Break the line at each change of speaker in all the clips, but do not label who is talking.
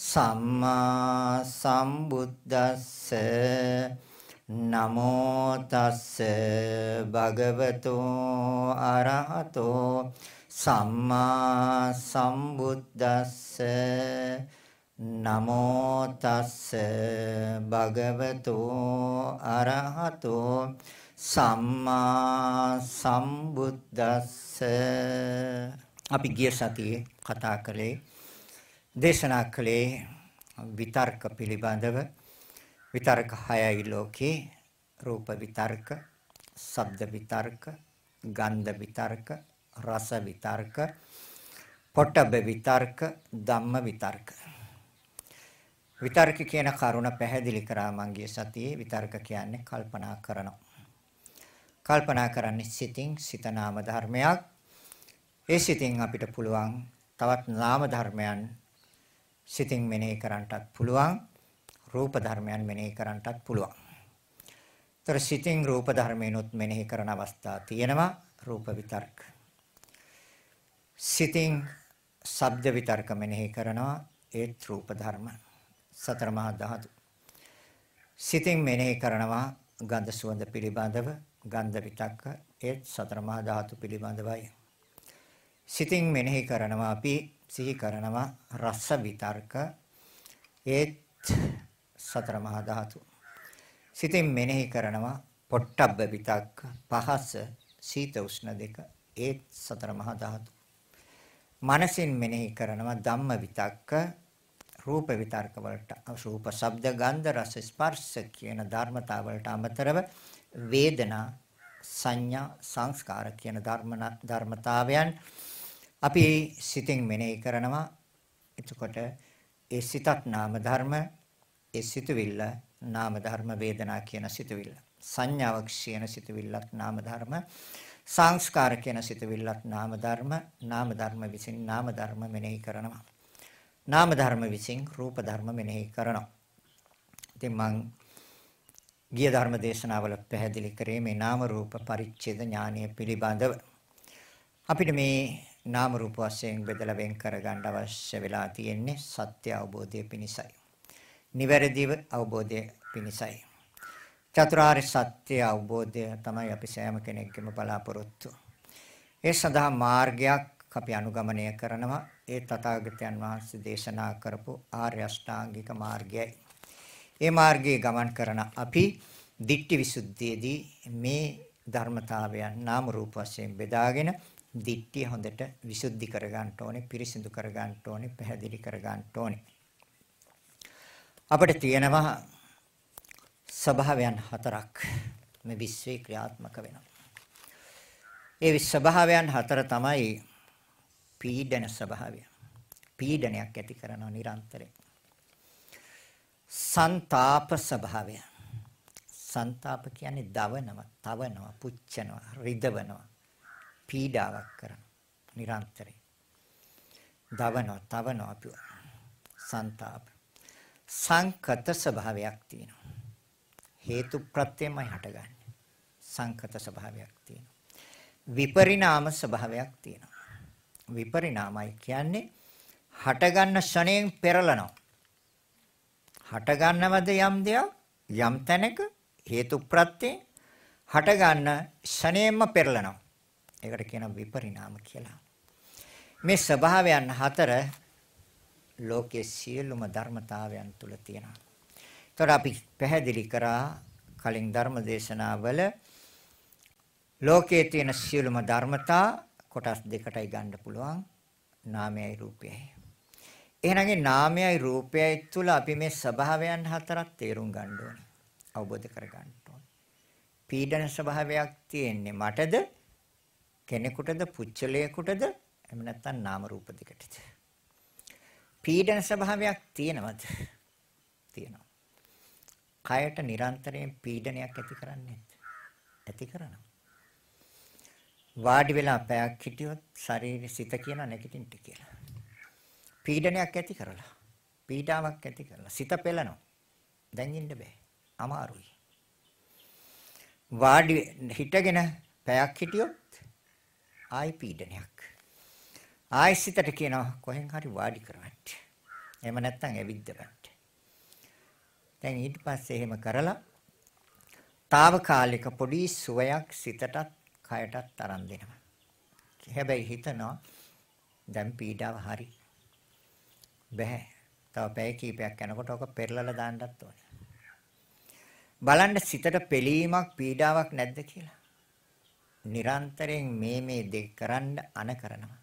සම්මා සම්බුද්දස්ස නමෝ තස්ස භගවතු අරහතෝ සම්මා සම්බුද්දස්ස නමෝ තස්ස භගවතු අරහතෝ සම්මා සම්බුද්දස්ස. අපි ගිය සතියේ කතා කළේ දේශනා කළේ විතර්ක පිළිබඳව විතර්ක 6යි ලෝකේ රූප විතර්ක, ශබ්ද විතර්ක, ගන්ධ විතර්ක, රස විතර්ක, පොට්ටබ්බ විතර්ක, ධම්ම විතර්ක. විතර්ක කියන කරුණ පැහැදිලි කරා මංගිය සතියේ විතර්ක කියන්නේ කල්පනා කරනවා. කල්පනා කරන්නේ සිතින් සිත නාම ධර්මයක්. ඒ සිතින් අපිට පුළුවන් තවත් නාම ධර්මයන් සිතින් මෙනෙහි කරන්නටත් පුළුවන් රූප ධර්මයන් මෙනෙහි කරන්නටත් පුළුවන්. ତර සිතින් රූප ධර්මිනුත් මෙනෙහි කරන අවස්ථා තියෙනවා රූප විතර්ක. සිතින් ශබ්ද විතර්ක මෙනෙහි කරනවා ඒත් රූප ධර්ම සතර මහා ධාතු. සිතින් මෙනෙහි කරනවා ගන්ධ සුවඳ පිළිබඳව ගන්ධ විතක්ක ඒත් සතර මහා ධාතු පිළිබඳවයි. සිතින් මෙනෙහි කරනවා අපි සිහි කරනවා රස විතර්ක ඒත් සතර මහා ධාතු. සිතින් මෙනෙහි කරනවා පොට්ටබ්බ විතක්ක පහස සීත උෂ්ණ දෙක ඒත් සතර මහා ධාතු. මනසින් මෙනෙහි කරනවා ධම්ම විතක්ක රූප විතර්ක වලට රූප ශබ්ද ගන්ධ රස ස්පර්ශ කියන ධර්මතා වලට අමතරව වේදනා සංඥා සංස්කාර කියන ධර්මතාවයන් අපි සිතින් මෙනෙහි කරනවා. එතකොට ඒ සිතත් නාම ධර්ම, ඒ සිතුවිල්ල නාම ධර්ම වේදනා කියන සිතුවිල්ල. සංඥාවක් කියන සිතුවිල්ලත් නාම ධර්ම, සංස්කාර කියන සිතුවිල්ලත් නාම ධර්ම, නාම ධර්ම විසින් නාම ධර්ම මෙනෙහි කරනවා. නාම ධර්ම විසින් රූප ධර්ම මෙනෙහි කරනවා. ඉතින් මං ගිය ධර්ම දේශනාවල පැහැදිලි කරේ මේ නාම රූප පරිච්ඡේද ඥානය පිළිබඳව. අපිට මේ නාම රූප වශයෙන් බෙදලා වෙන් කරගන්න අවශ්‍ය වෙලා තියෙන්නේ සත්‍ය අවබෝධය පිණිසයි. නිවැරදිව අවබෝධය පිණිසයි. චතුරාර්ය සත්‍ය අවබෝධය තමයි අපි සෑම කෙනෙක්ගේම බලාපොරොත්තු. ඒ සඳහා මාර්ගයක් අපි අනුගමනය කරනවා. ඒ තථාගතයන් වහන්සේ දේශනා කරපු ආර්ය අෂ්ටාංගික මාර්ගයයි. ඒ මාර්ගයේ ගමන් කරන අපි දිට්ඨි විසුද්ධියේදී මේ ධර්මතාවයන් නාම රූප වශයෙන් බෙදාගෙන දිට්ඨිය හොඳට විසුද්ධි කරගන්න ඕනේ, පිරිසිදු කරගන්න ඕනේ, පැහැදිලි කරගන්න ඕනේ. අපිට තියෙනවා ස්වභාවයන් හතරක් මේ විශ්වේ ක්‍රියාත්මක වෙනවා. ඒ ස්වභාවයන් හතර තමයි පීඩන ස්වභාවය. පීඩනයක් ඇති කරනවා නිරන්තරයෙන්. සන්තාප ස්වභාවය. සන්තාප කියන්නේ දවනවා, තවනවා, පුච්චනවා, රිදවනවා. පීඩාවක් කරන නිරන්තරයෙන්. දවනවා, තවනවා අපි සංతాප. සංකත ස්වභාවයක් තියෙනවා. හේතු ප්‍රත්‍යයමයි හටගන්නේ. සංකත ස්වභාවයක් තියෙනවා. විපරිණාම ස්වභාවයක් තියෙනවා. විපරිණාමයි කියන්නේ හටගන්න ෂණයෙන් පෙරලනවා. හටගන්නවද යම් දෙයක් යම් තැනක හේතු ප්‍රත්‍යයෙන් හටගන්න ෂණයෙන්ම පෙරලනවා. ඒකට කියනවා විපරිණාම කියලා. මේ ස්වභාවයන් හතර ලෝකයේ සියලුම ධර්මතාවයන් තුල තියෙනවා. ඒතර අපි පැහැදිලි කරා කලින් ධර්ම දේශනාවල ලෝකයේ තියෙන සියලුම ධර්මතා කොටස් දෙකටයි ගන්න පුළුවන් නාමයයි රූපයයි. එහෙනම් නාමයයි රූපයයි තුල අපි මේ ස්වභාවයන් හතරක් තේරුම් ගන්න ඕනේ. අවබෝධ කර ගන්න ඕනේ. පීඩන ස්වභාවයක් තියෙන්නේ මටද කෙනෙකුටද පුච්චලයකටද එහෙම නැත්නම් නාම රූප දෙකටද? පීඩන ස්වභාවයක් තියෙනවද? තියෙනවා. කයට නිරන්තරයෙන් පීඩනයක් ඇති කරන්නේ ඇති කරනවා. වාඩි වෙලා පැයක් හිටියොත් ශරීර සිත කියන නැගිටින්න කියලා. පීඩනයක් ඇති කරලා පීඩාවක් ඇති කරලා සිත පෙළනවා. දැන් ඉන්න බෑ. අමාරුයි. වාඩි හිටගෙන පැයක් හිටියොත් ආයි පීඩනයක්. ආයි සිතට කියනවා කොහෙන් හරි වාඩි කරවන්න. එහෙම නැත්නම් ඇවිද්දපන්න. දැන් ඊට පස්සේ එහෙම කරලා తాවකාලික පොඩි සුවයක් සිතටත් කයටත් අරන් දෙනවා. හැබැයි හිතනවා දැන් පීඩාව හරි. බෑ. තව පැය කීපයක් යනකොට ඔක පෙරලලා දාන්නත් ඕනේ. බලන්න සිතට පෙලීමක් පීඩාවක් නැද්ද කියලා. නිරන්තරයෙන් මේ මේ දෙක කරන්න අන කරනවා.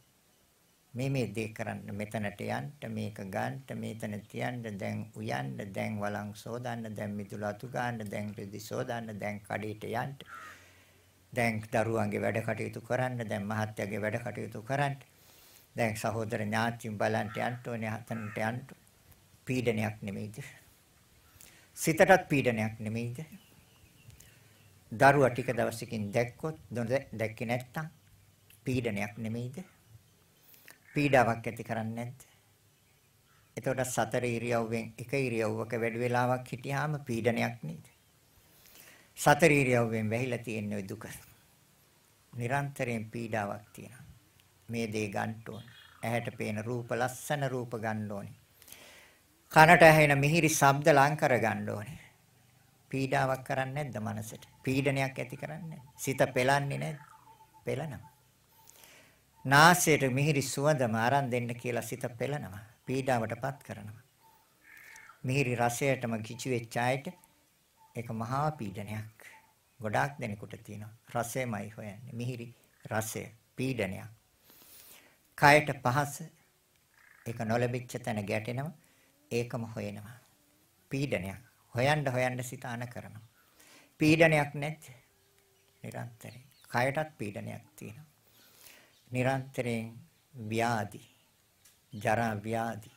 මේ මේ දේ කරන්න මෙතනට යන්න මේක ගන්න මෙතන තියන්න දැන් උයන්න දැන් වළං සෝදන්න දැන් මිදුල අතු ගන්න දැන් රෙදි සෝදන්න දැන් කඩේට යන්න. දැන් දරුවන්ගේ වැඩ කටයුතු කරන්න දැන් මහත්යගේ වැඩ කටයුතු කරන්න. දැන් සහෝදර ඥාතින් බලන්න යන්න ඕනේ හතනට යන්න. පීඩනයක් නෙමෙයිද? සිතටත් පීඩනයක් නෙමෙයිද? දරුවා ටික දවසකින් දැක්කොත් දැක්කේ නැත්තම් පීඩනයක් නෙමෙයිද පීඩාවක් ඇති කරන්නේ නැද්ද? එතකොට සතර ඉරියව්වෙන් එක ඉරියව්වක වැඩි වෙලාවක් හිටියාම පීඩනයක් නේද? සතර ඉරියව්වෙන් වැහිලා තියෙන ওই දුක. නිරන්තරයෙන් පීඩාවක් තියෙනවා. මේ දේ ගන්න ඕනේ. ඇහැට පේන රූප ලස්සන රූප ගන්න ඕනේ. කනට ඇහෙන මිහිරි ශබ්ද ලං කර ගන්න ඕනේ. පීඩාවක් කරන්නේ නැද්ද මනසට? පීඩනයක් ඇති කරන්නේ සිත පෙලන්නේ නැද්ද? පෙලනවා. නාසයට මිහිරි සුවඳම අරන් දෙන්න කියලා සිත පෙළනවා. පීඩාවටපත් කරනවා. මිහිරි රසයටම කිචු වෙච්ච අයට ඒක මහා පීඩනයක්. ගොඩාක් දෙනෙකුට තියෙනවා. රසයමයි හොයන්නේ. මිහිරි රසය පීඩනයක්. කයට පහස ඒක නොලැබිච්ච තැන ගැටෙනවා. ඒකම හොයනවා. පීඩනයක්. හොයන්න හොයන්න සිත අන කරනවා. පීඩනයක් නැත්. නිරන්තරයෙන්. කයටත් පීඩනයක් තියෙනවා. නිරන්තරයෙන් ව්‍යාධි ජරා ව්‍යාධි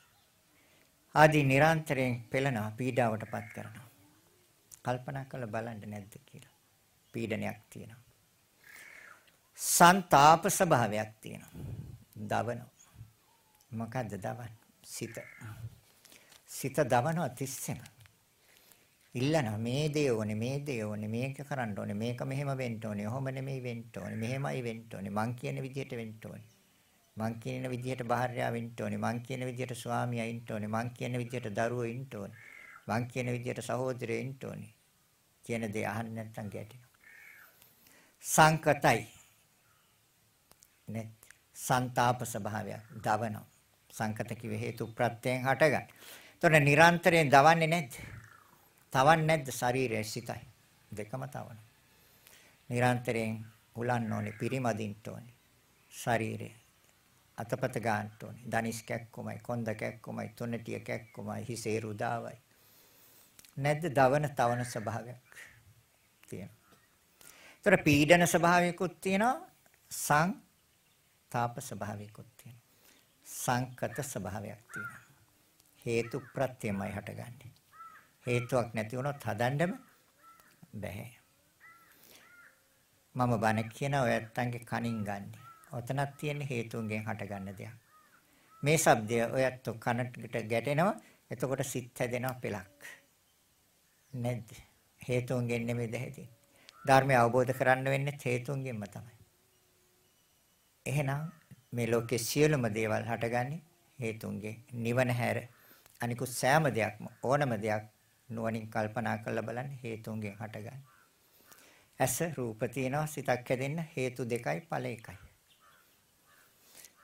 ආදී නිරන්තරයෙන් පෙළෙනවා පීඩාවටපත් කරනවා කල්පනා කරලා බලන්න නැද්ද කියලා පීඩනයක් තියෙනවා සන්තාප ස්වභාවයක් තියෙනවා දවන මොකද්ද දවන සිත සිත දවනවා තිස්සෙම ඉල්ලනවා මේ දේ ඕනේ මේ දේ ඕනේ මේක කරන්න ඕනේ මේක මෙහෙම වෙන්න ඕනේ ඔහොම නෙමෙයි වෙන්න ඕනේ මෙහෙමයි වෙන්න ඕනේ මං කියන විදිහට වෙන්න ඕනේ. මං කියන විදිහට භාර්යාව වෙන්න ඕනේ මං කියන විදිහට ස්වාමියා ඉන්න ඕනේ මං කියන විදිහට දරුවෝ ඉන්න ඕනේ මං කියන විදිහට සහෝදරයෝ ඉන්න ඕනේ. කියන දේ අහන්න නැත්නම් ගැටෙනවා සංකතයි. නේ? සන්තාප ස්වභාවයක්. දවනවා. සංකත කිව හේතු ප්‍රත්‍යයෙන් හටගන්න. එතකොට නිරන්තරයෙන් දවන්නේ නැද්ද? තවන්නේ නැද්ද ශරීරය සිතයි දෙකම තවන නිරන්තරයෙන් උලන්න ඕනේ පිරිමදින්න ඕනේ ශරීරය අතපත ගන්න ඕනේ දනිස් කැක්කමයි කොන්ද කැක්කමයි තුනටිය කැක්කමයි හිසේ රුදාවයි නැද්ද දවන තවන ස්වභාවයක් තියෙනවා. ඒතර පීඩන ස්වභාවයකුත් තියෙනවා සං තාප ස්වභාවයකුත් තියෙනවා. සංකත ස්වභාවයක් තියෙනවා. හේතු ප්‍රත්‍යමයි හටගන්නේ. හේතුවක් නැති වුණොත් හදන්නම බෑ. මම බණ කියන ඔය ඇත්තන්ගේ කනින් ගන්න. ඔතනක් තියෙන හේතුන්ගෙන් හටගන්න දෙයක්. මේ shabdය ඔයත් කනට ගැටෙනවා. එතකොට සිත් හැදෙනවා පෙලක්. නැද්ද? හේතුන්ගෙන් නෙමෙයිද හැදෙන්නේ. ධර්මය අවබෝධ කරන්න වෙන්නේ හේතුන්ගෙන්ම තමයි. එහෙනම් මේ ලෝකයේ සියලුම දේවල් හටගන්නේ හේතුන්ගේ නිවන හැර අනිකුත් සෑම දෙයක්ම ඕනම දෙයක් නුවණින් කල්පනා කරලා බලන්න හේතුන්ගෙන් හටගන්නේ. ඇස රූප තියෙනවා සිතක් හැදෙන්න හේතු දෙකයි ඵල එකයි.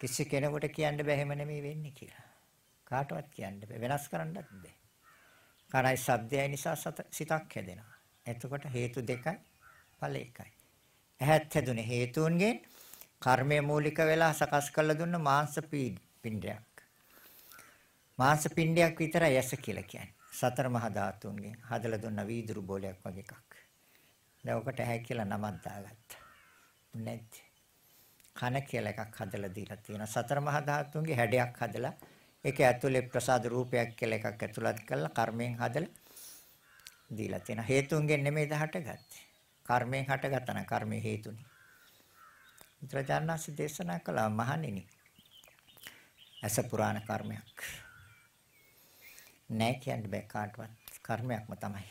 කිසි කෙනෙකුට කියන්න බෑ එහෙම නෙමෙයි වෙන්නේ කියලා. කාටවත් කියන්න බෑ වෙනස් කරන්නත් බෑ. කනයි ශබ්දයයි නිසා සිතක් හැදෙනවා. එතකොට හේතු දෙකයි ඵල එකයි. ඇහත් හැදුනේ හේතුන්ගෙන් කර්මය මූලික වෙලා සකස් කරලා දුන්න මාංශ පින්ඩයක්. මාංශ පිණ්ඩයක් විතරයි ඇස කියලා කියන්නේ. සතර මහා ධාතුන්ගෙන් හදලා දුන්න වීදුරු බෝලයක් වගේ එකක්. දැන් ඔකට ඇහැ කියලා නමක් දාගත්තා. නැද්ද? කන කියලා එකක් හදලා දීලා තියෙනවා. සතර මහා ධාතුන්ගේ හැඩයක් හදලා ඒක ඇතුලේ ප්‍රසාද රූපයක් කියලා එකක් ඇතුළත් කරලා කර්මයෙන් හදලා දීලා තියෙනවා. හේතුන්ගෙන් නෙමෙයි දහටගත්තේ. කර්මයෙන් හටගත්තා නම් කර්මයේ හේතුනේ. බුදුරජාණන්සේ දේශනා කළා මහණෙනි. ඇස පුරාණ කර්මයක්. නෑ කියන්න බෑ කාටවත්. කර්මයක්ම තමයි.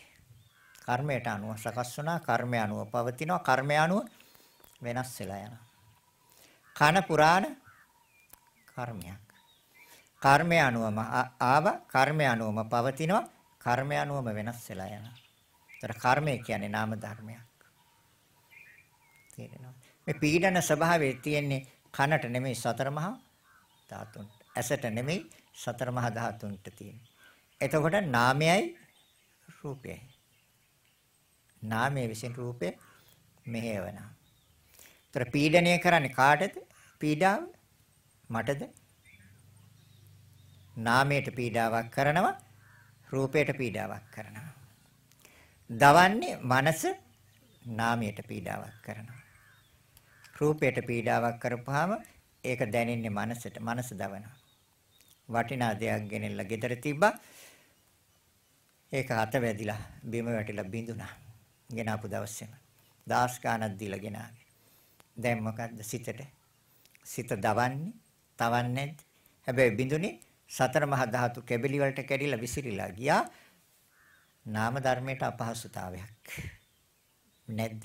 කර්මයට අනුව සකස් වුණා, කර්මය අනුව පවතිනවා, කර්මය අනුව වෙනස් වෙලා යනවා. කන පුරාණ කර්මයක්. කර්මය අනුවම ආව, කර්මය අනුවම පවතිනවා, කර්මය අනුවම වෙනස් වෙලා යනවා. ඒතර කර්මය කියන්නේ නාම ධර්මයක්. තේරෙනවද? මේ පීඩන ස්වභාවය තියෙන්නේ කනට නෙමෙයි සතර මහා ධාතුන්ට. ඇසට නෙමෙයි සතර මහා ධාතුන්ට තියෙන්නේ. එතකොට නාමයයි රූපයයි. නාමයේ විසින් රූපය මෙහෙවනවා. ඒතර පීඩණය කරන්නේ කාටද? පීඩාව මටද? නාමයට පීඩාවක් කරනවා රූපයට පීඩාවක් කරනවා. දවන්නේ මනස නාමයට පීඩාවක් කරනවා. රූපයට පීඩාවක් කරපුවාම ඒක දැනෙන්නේ මනසට. මනස දවනවා. වටිනා දෙයක් ගෙනෙල්ලා ගෙදර තිබ්බා. ඒක අත වැදිලා බිම වැටිලා බිඳුනා. ගෙනාපු දවසේම. දාස් ගානක් දීලා ගෙනාවේ. දැන් මොකද්ද සිතට? සිත දවන්නේ, තවන්නේ නැද්ද? හැබැයි බිඳුනේ සතර මහා ධාතු කැබලි වලට කැඩිලා විසිරිලා ගියා. නාම ධර්මයට අපහසුතාවයක්. නැද්ද?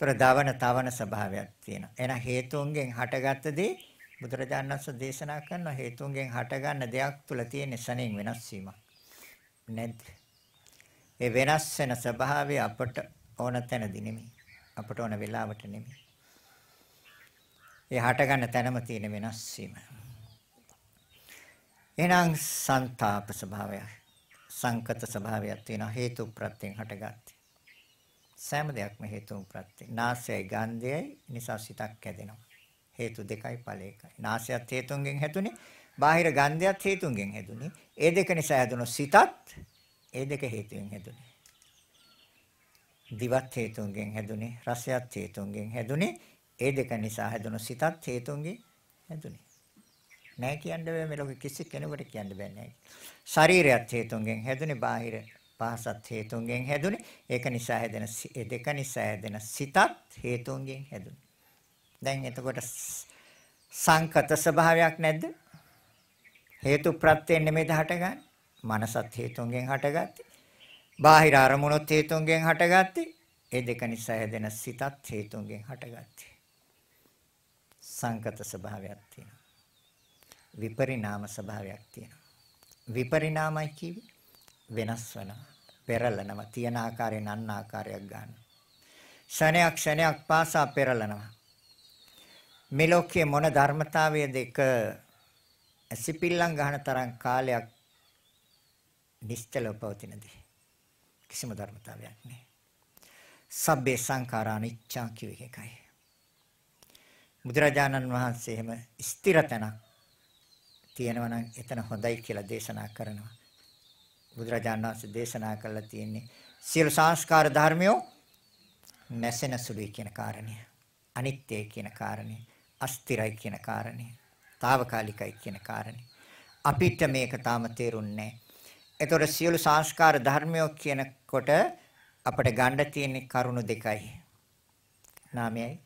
ඒතර දවන තවන ස්වභාවයක් තියෙනවා. එහෙනම් හේතුන්ගෙන් හටගත්ත දේ බුදුරජාණන් වහන්සේ දේශනා කරන හේතුන්ගෙන් හටගන්න දෙයක් තුල තියෙන සණෙන් වෙනස් වීමක්. නැද්ද? ඒ වෙනස් වෙන ස්වභාවය අපට ඕන තැනදී නෙමෙයි. අපට ඕන වෙලාවට නෙමෙයි. ඒ හටගන්න තැනම තියෙන වෙනස් වීම. එහෙනම් ਸੰతాප ස්වභාවය සංකත ස්වභාවයක් තියෙනවා හේතු ප්‍රත්‍යයෙන් හටගත්තේ. සෑම දෙයක්ම හේතුන් ප්‍රත්‍ය. නාසයයි ගන්ධයයි නිසා සිතක් හැදෙනවා. හේතු දෙකයි ඵල එකයි. නාසයත් හේතුන්ගෙන් හැදුනේ, බාහිර ගන්ධයත් හේතුන්ගෙන් හැදුනේ. ඒ දෙක නිසා හැදුණු සිතත් ඒ දෙක හේතුයෙන් හැදුනේ. දිවත් හේතුන්ගෙන් හැදුනේ, රසයත් හේතුන්ගෙන් හැදුනේ. ඒ දෙක නිසා හැදුණු සිතත් හේතුන්ගෙන් හැදුනේ. නෑ කියන්න බෑ මේ ලෝකෙ කිසි කෙනෙකුට කියන්න බෑ නෑ. ශරීරයත් හේතුන්ගෙන් හැදුනේ, බාහිර පහසත් හේතුන්ගෙන් හැදුනේ. ඒක නිසා හැදෙන ඒ දෙක නිසා හැදෙන සිතත් හේතුන්ගෙන් හැදුනේ. දැන් එතකොට සංකත ස්වභාවයක් නැද්ද? හේතු ප්‍රත්‍යයෙන් නෙමෙයිද හටගන්නේ? මනසත් හේතුන්ගෙන් හටගත්තේ. බාහිර අරමුණොත් හේතුන්ගෙන් හටගත්තේ. ඒ දෙක නිසා හැදෙන සිතත් හේතුන්ගෙන් හටගත්තේ. සංකත ස්වභාවයක් තියෙනවා. විපරිණාම ස්වභාවයක් තියෙනවා. විපරිණාමයි කිව්වේ වෙනස් වෙනවා. පෙරලනවා. තියෙන ආකාරයෙන් අන්න ආකාරයක් ගන්නවා. ක්ෂණයක් ක්ෂණයක් පාසා පෙරලනවා. මේ ලෝකයේ මොන ධර්මතාවයද එක ඇසිපිල්ලම් ගන්න තරම් කාලයක් නිශ්චලව පවතිනද කිසිම ධර්මතාවයක් නැහැ. සබ්බේ සංඛාරා අනිච්චා කියව එකයි. බුදුරජාණන් වහන්සේ එහෙම ස්ථිර තැනක් තියෙනවා නම් එතන හොඳයි කියලා දේශනා කරනවා. බුදුරජාණන් වහන්සේ දේශනා කළා තියෙන්නේ සියලු සංස්කාර ධර්මයෝ නැසෙන සුළුයි කියන කාරණය. අනිත්‍යයි කියන කාරණය. අස්තිරයි කියන කාරණය. తాවකාලිකයි කියන කාරණය. අපිට මේක තාම තේරුන්නේ නැහැ. සියලු සංස්කාර ධර්මයෝ කියනකොට අපිට ගන්න තියෙන කරුණු දෙකයි. නාමයයි.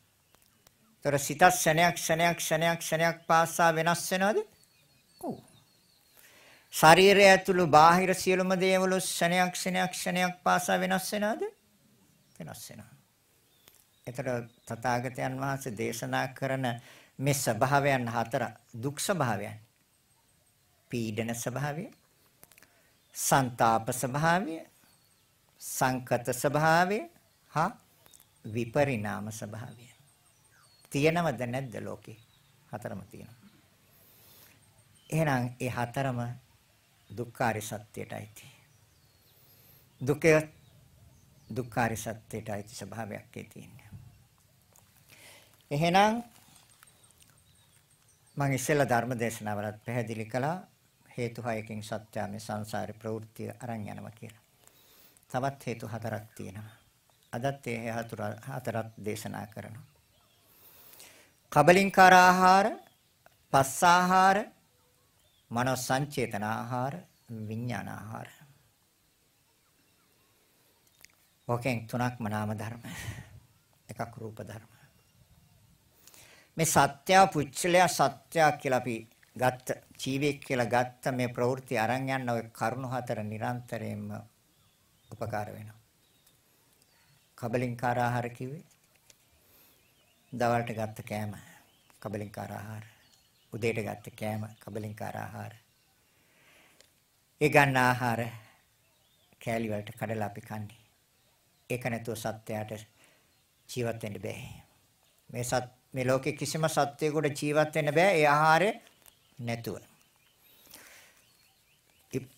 ඒතර සිත ක්ෂණයක් ක්ෂණයක් ක්ෂණයක් ක්ෂණයක් පාසා වෙනස් වෙනවද? ඔව්. ශරීරය ඇතුළු බාහිර සියලුම දේවල් ක්ෂණයක් ක්ෂණයක් ක්ෂණයක් පාසා වෙනස් වෙනවද? වෙනස් වෙනවා. එතකොට තථාගතයන් වහන්සේ දේශනා කරන මේ ස්වභාවයන් හතර දුක් ස්වභාවයන්. පීඩන ස්වභාවය, ਸੰతాප ස්වභාවය, සංකත ස්වභාවය හා විපරිණාම ස්වභාවය. තියෙනවද නැද්ද ලෝකේ? හතරම තියෙනවා. එහෙනම් ඒ හතරම දුක්ඛාරි සත්‍යයටයි තියෙන්නේ. දුක දුක්ඛාරි සත්‍යයටයි ස්වභාවයක් තියෙන්නේ. එහෙනම් මම ඉස්සෙල්ලා ධර්ම දේශනාවලත් පැහැදිලි කළා හේතු හයකින් සත්‍ය මේ සංසාරේ ප්‍රවෘත්ති අරන් යනවා කියලා. තවත් හේතු හතරක් තියෙනවා. අදත් ඒ හතරක් දේශනා කරනවා. කබලින්කාර ආහාර, පස්ස ආහාර, මනෝ සංචේතන ආහාර, විඥාන ආහාර. ඔකෙන් තුනක්ම නාම ධර්ම. එකක් රූප ධර්ම. මේ සත්‍ය පුච්චලයා සත්‍ය කියලා අපි ගත්ත ජීවියෙක් කියලා ගත්ත මේ ප්‍රවෘත්ති අරන් යන ඔය කරුණු හතර නිරන්තරයෙන්ම උපකාර වෙනවා. කබලින්කාර ආහාර කිව්වේ දවල්ට ගත්ත කෑම කබලින්කාර ආහාර. උදේට ගත්ත කෑම කබලින්කාර ආහාර. ඒ ගන්න ආහාර කෑලි වලට කඩලා අපි කන්නේ. ඒක නැතුව සත්‍යයට ජීවත් වෙන්න බෑ. මේ සත් මේ ලෝකේ කිසිම සත්වයකට ජීවත් වෙන්න බෑ ඒ ආහාරය නැතුව.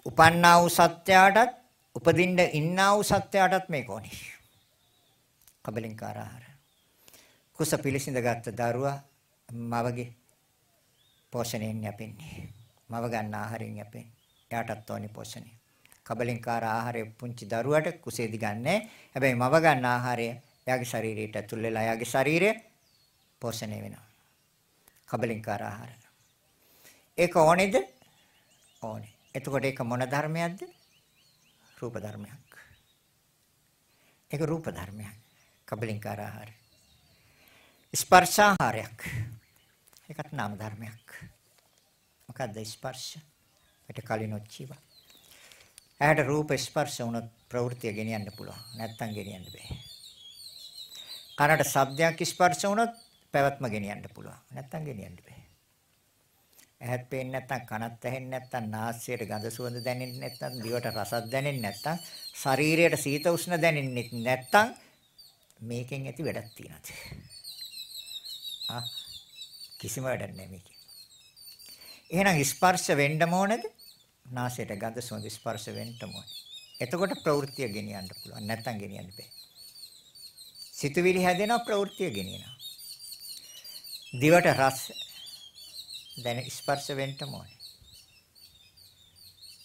උපන්නා වූ සත්‍යයටත් උපදින්න ඉන්නා වූ සත්‍යයටත් මේක ඕනේ. කබලින්කාර ආහාර. කුස පිළිසිඳ ගත්ත දරුවා මවගේ පෝෂණයෙන් යැපෙන්නේ. මව ගන්න ආහාරයෙන් යැපෙන්නේ. එයාටත් ඕනේ පෝෂණය. කබලින්කාර ආහාරය පුංචි දරුවට කුසේදි ගන්නෑ. හැබැයි මව ගන්න ආහාරය එයාගේ ශරීරයට ඇතුල් වෙලා එයාගේ ශරීරය පෝෂණය වෙනවා. කබලින්කාර ආහාර. ඒක ඕනේද? ඕනේ. එතකොට ඒක මොන ධර්මයක්ද? රූප ධර්මයක්. ඒක රූප ධර්මයක්. කබලින්කාර ආහාර. ස්පර්ශාහාරයක්. ඒකත් නාම ධර්මයක්. මොකද්ද ස්පර්ශ? පිට කලින් ඔච්චිවා. ඇහැට රූප ස්පර්ශ වුණොත් ප්‍රවෘත්තිය ගෙනියන්න පුළුවන්. නැත්තම් ගෙනියන්න බෑ. කනට ශබ්දයක් ස්පර්ශ වුණොත් පැවැත්ම ගෙනියන්න පුළුවන්. නැත්තම් ගෙනියන්න බෑ. ඇහත් පේන්නේ නැත්තම් කනත් ඇහෙන්නේ නැත්තම් නාසයට ගඳ සුවඳ දැනෙන්නේ නැත්තම් දිවට රසක් දැනෙන්නේ නැත්තම් ශරීරයට සීත උෂ්ණ දැනෙන්නේ නැත්තම් මේකෙන් ඇති වැඩක් තියනද? ආ කිසිම වැඩක් නැහැ මේකේ. එහෙනම් ස්පර්ශ වෙන්න ඕනද? නාසයට ගඳ සුවඳ ස්පර්ශ වෙන්න ඕනේ. එතකොට ප්‍රවෘත්තිය ගෙනියන්න පුළුවන්. නැත්තම් ගෙනියන්න බෑ. සිතුවිලි හැදෙනවා ප්‍රවෘත්තිය ගෙනියනවා. දිවට රස දැන ස්පර්ශ වෙන්න ඕනේ.